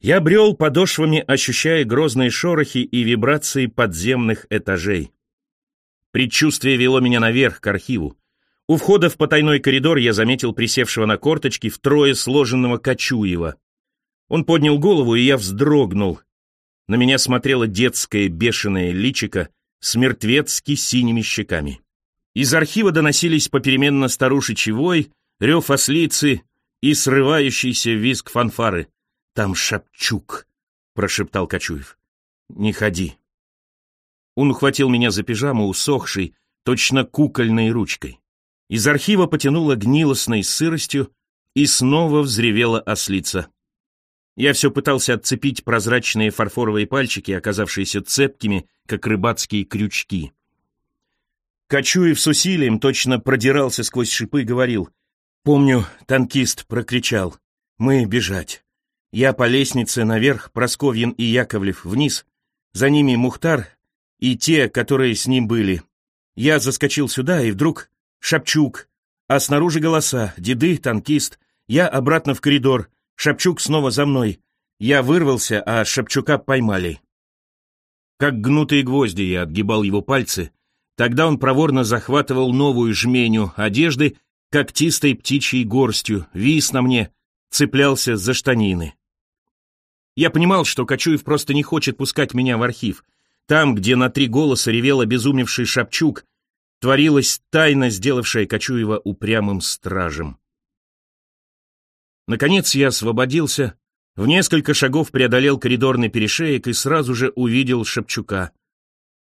Я брел подошвами, ощущая грозные шорохи и вибрации подземных этажей. Предчувствие вело меня наверх, к архиву. У входа в потайной коридор я заметил присевшего на корточки втрое сложенного Кочуева. Он поднял голову, и я вздрогнул. На меня смотрело детское бешеное личико с мертвецки синими щеками. Из архива доносились попеременно старушечий вой, рев ослицы и срывающийся визг фанфары. «Там Шапчук», — прошептал Кочуев. «Не ходи». Он ухватил меня за пижаму, усохшей, точно кукольной ручкой. Из архива потянуло гнилостной сыростью, и снова взревела ослица. Я все пытался отцепить прозрачные фарфоровые пальчики, оказавшиеся цепкими, как рыбацкие крючки. Кочуев с усилием точно продирался сквозь шипы, говорил. Помню, танкист прокричал. «Мы бежать». Я по лестнице наверх, Просковьин и Яковлев вниз, за ними Мухтар и те, которые с ним были. Я заскочил сюда, и вдруг Шапчук, а снаружи голоса, деды, танкист, я обратно в коридор, Шапчук снова за мной. Я вырвался, а Шапчука поймали. Как гнутые гвозди я отгибал его пальцы, тогда он проворно захватывал новую жменю одежды когтистой птичьей горстью, вис на мне, цеплялся за штанины. Я понимал, что Кочуев просто не хочет пускать меня в архив. Там, где на три голоса ревел обезумевший Шапчук, творилась тайна, сделавшая Кочуева упрямым стражем. Наконец я освободился, в несколько шагов преодолел коридорный перешеек и сразу же увидел Шапчука.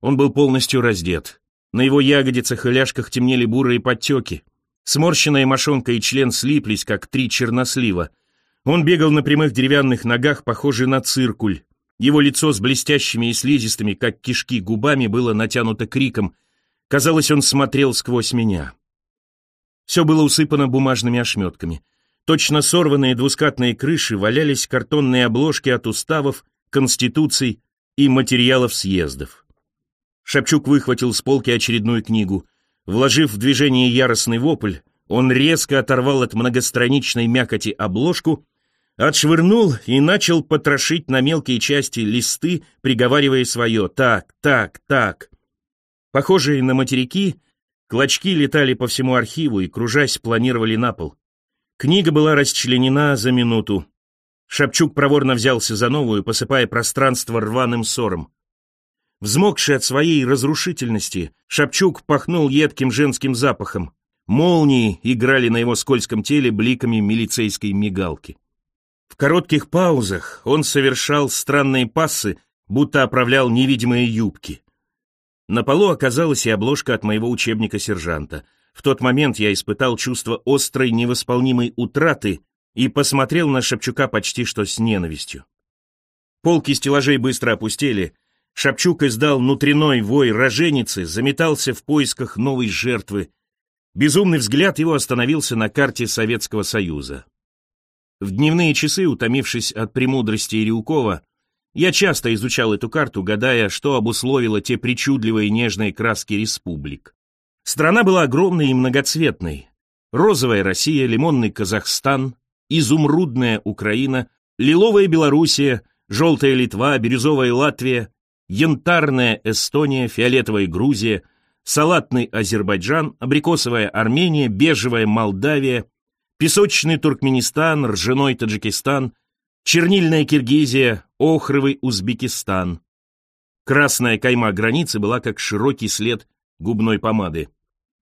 Он был полностью раздет. На его ягодицах и ляжках темнели бурые подтеки. Сморщенная мошонка и член слиплись, как три чернослива. Он бегал на прямых деревянных ногах, похожий на циркуль. Его лицо с блестящими и слизистыми, как кишки, губами было натянуто криком. Казалось, он смотрел сквозь меня. Все было усыпано бумажными ошметками. Точно сорванные двускатные крыши валялись картонные обложки от уставов, конституций и материалов съездов. Шапчук выхватил с полки очередную книгу. Вложив в движение яростный вопль, он резко оторвал от многостраничной мякоти обложку, отшвырнул и начал потрошить на мелкие части листы, приговаривая свое «так, так, так». Похожие на материки, клочки летали по всему архиву и, кружась, планировали на пол. Книга была расчленена за минуту. Шапчук проворно взялся за новую, посыпая пространство рваным ссором. Взмокший от своей разрушительности, Шапчук пахнул едким женским запахом. Молнии играли на его скользком теле бликами милицейской мигалки. В коротких паузах он совершал странные пассы, будто оправлял невидимые юбки. На полу оказалась и обложка от моего учебника сержанта — в тот момент я испытал чувство острой невосполнимой утраты и посмотрел на Шапчука почти что с ненавистью. Полки стеллажей быстро опустели. Шапчук издал внутренной вой роженицы, заметался в поисках новой жертвы. Безумный взгляд его остановился на карте Советского Союза. В дневные часы, утомившись от премудрости Ириукова, я часто изучал эту карту, гадая, что обусловило те причудливые нежные краски республик. Страна была огромной и многоцветной. Розовая Россия, лимонный Казахстан, изумрудная Украина, лиловая Белоруссия, желтая Литва, бирюзовая Латвия, янтарная Эстония, фиолетовая Грузия, салатный Азербайджан, абрикосовая Армения, бежевая Молдавия, песочный Туркменистан, ржаной Таджикистан, чернильная Киргизия, охровый Узбекистан. Красная кайма границы была как широкий след губной помады.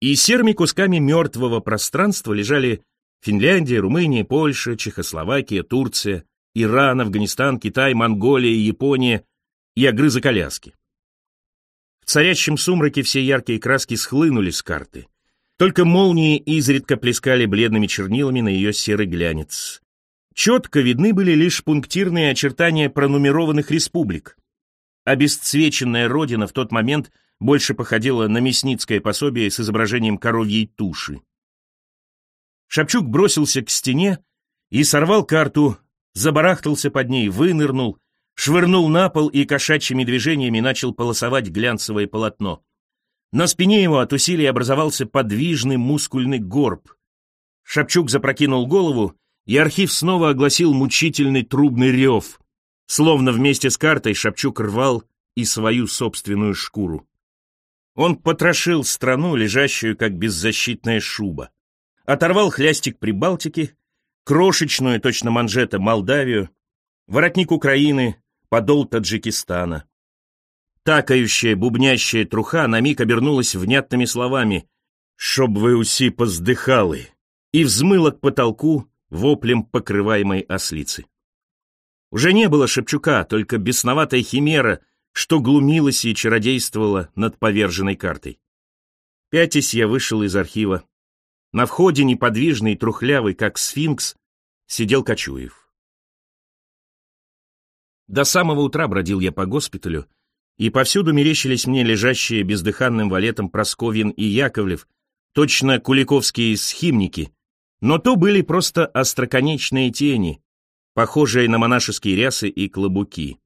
И серыми кусками мертвого пространства лежали Финляндия, Румыния, Польша, Чехословакия, Турция, Иран, Афганистан, Китай, Монголия, Япония и огрызок Аляски. В царящем сумраке все яркие краски схлынули с карты. Только молнии изредка плескали бледными чернилами на ее серый глянец. Четко видны были лишь пунктирные очертания пронумерованных республик. Обесцвеченная родина в тот момент — больше походило на мясницкое пособие с изображением коровьей туши. Шапчук бросился к стене и сорвал карту, забарахтался под ней, вынырнул, швырнул на пол и кошачьими движениями начал полосовать глянцевое полотно. На спине его от усилий образовался подвижный мускульный горб. Шапчук запрокинул голову, и архив снова огласил мучительный трубный рев. Словно вместе с картой Шапчук рвал и свою собственную шкуру. Он потрошил страну, лежащую как беззащитная шуба. Оторвал хлястик Прибалтики, крошечную, точно манжета, Молдавию, воротник Украины, подол Таджикистана. Такающая, бубнящая труха на миг обернулась внятными словами «Чтоб вы уси поздыхалы!» и взмыла к потолку воплем покрываемой ослицы. Уже не было Шепчука, только бесноватая химера что глумилось и чародействовало над поверженной картой. Пятясь я вышел из архива. На входе, неподвижный и трухлявый, как сфинкс, сидел Кочуев. До самого утра бродил я по госпиталю, и повсюду мерещились мне лежащие бездыханным валетом Просковьин и Яковлев, точно куликовские схимники, но то были просто остроконечные тени, похожие на монашеские рясы и клобуки.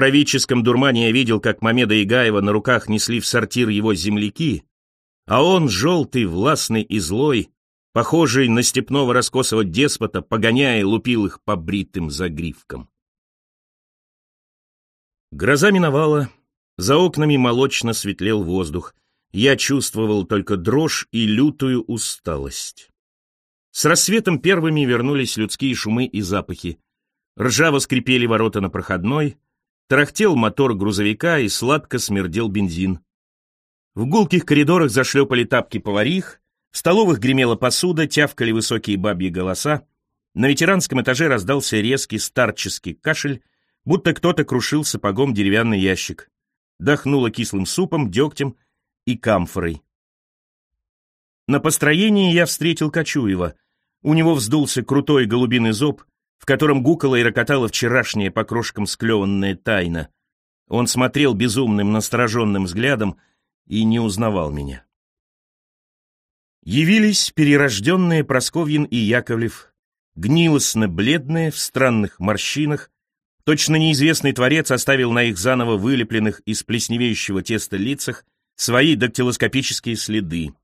Правительском дурмане я видел, как Мамеда и Гаева на руках несли в сортир его земляки, а он, желтый, властный и злой, похожий на степного раскосого деспота, погоняя, лупил их по бритым загривкам. Гроза миновала, за окнами молочно светлел воздух, я чувствовал только дрожь и лютую усталость. С рассветом первыми вернулись людские шумы и запахи. Ржаво скрипели ворота на проходной — Тарахтел мотор грузовика и сладко смердел бензин. В гулких коридорах зашлепали тапки поварих, в столовых гремела посуда, тявкали высокие бабьи голоса. На ветеранском этаже раздался резкий старческий кашель, будто кто-то крушил сапогом деревянный ящик. Дохнуло кислым супом, дегтем и камфорой. На построении я встретил Кочуева. У него вздулся крутой голубиный зоб, в котором гукала и рокотала вчерашняя по крошкам склеванная тайна. Он смотрел безумным, настороженным взглядом и не узнавал меня. Явились перерожденные Просковьин и Яковлев, гнилостно-бледные, в странных морщинах, точно неизвестный творец оставил на их заново вылепленных из плесневеющего теста лицах свои дактилоскопические следы.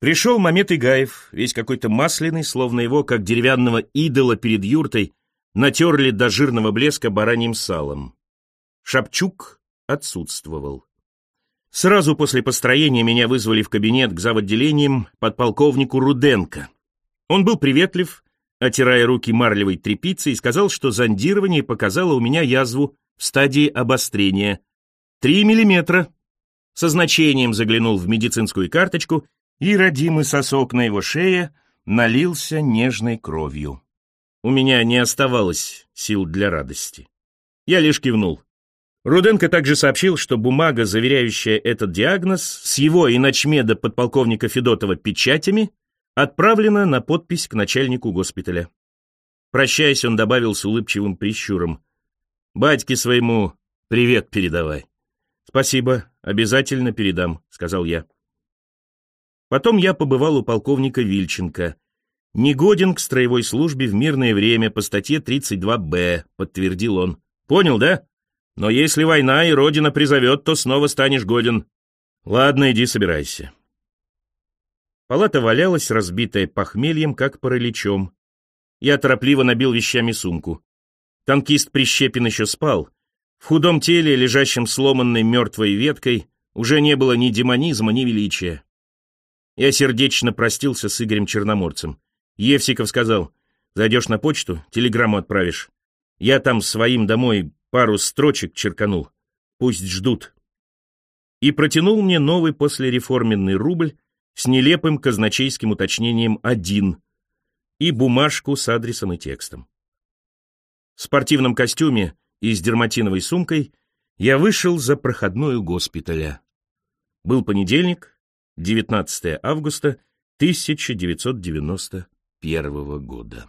Пришел Мамед Игаев, весь какой-то масляный, словно его, как деревянного идола перед юртой, натерли до жирного блеска бараньим салом. Шапчук отсутствовал. Сразу после построения меня вызвали в кабинет к заводделениям подполковнику Руденко. Он был приветлив, отирая руки марлевой тряпицей, и сказал, что зондирование показало у меня язву в стадии обострения. Три миллиметра. Со значением заглянул в медицинскую карточку, и родимый сосок на его шее налился нежной кровью. У меня не оставалось сил для радости. Я лишь кивнул. Руденко также сообщил, что бумага, заверяющая этот диагноз, с его и ночмеда подполковника Федотова печатями, отправлена на подпись к начальнику госпиталя. Прощаясь, он добавил с улыбчивым прищуром. «Батьке своему привет передавай». «Спасибо, обязательно передам», — сказал я. Потом я побывал у полковника Вильченко. «Негоден к строевой службе в мирное время по статье 32-Б», — подтвердил он. «Понял, да?» Но если война и Родина призовет, то снова станешь годен. Ладно, иди собирайся. Палата валялась, разбитая похмельем, как параличом. Я торопливо набил вещами сумку. Танкист Прищепин еще спал. В худом теле, лежащем сломанной мертвой веткой, уже не было ни демонизма, ни величия. Я сердечно простился с Игорем Черноморцем. Евсиков сказал, зайдешь на почту, телеграмму отправишь. Я там своим домой пару строчек черканул. Пусть ждут. И протянул мне новый послереформенный рубль с нелепым казначейским уточнением «один» и бумажку с адресом и текстом. В спортивном костюме и с дерматиновой сумкой я вышел за проходную госпиталя. Был понедельник, 19 августа 1991 года.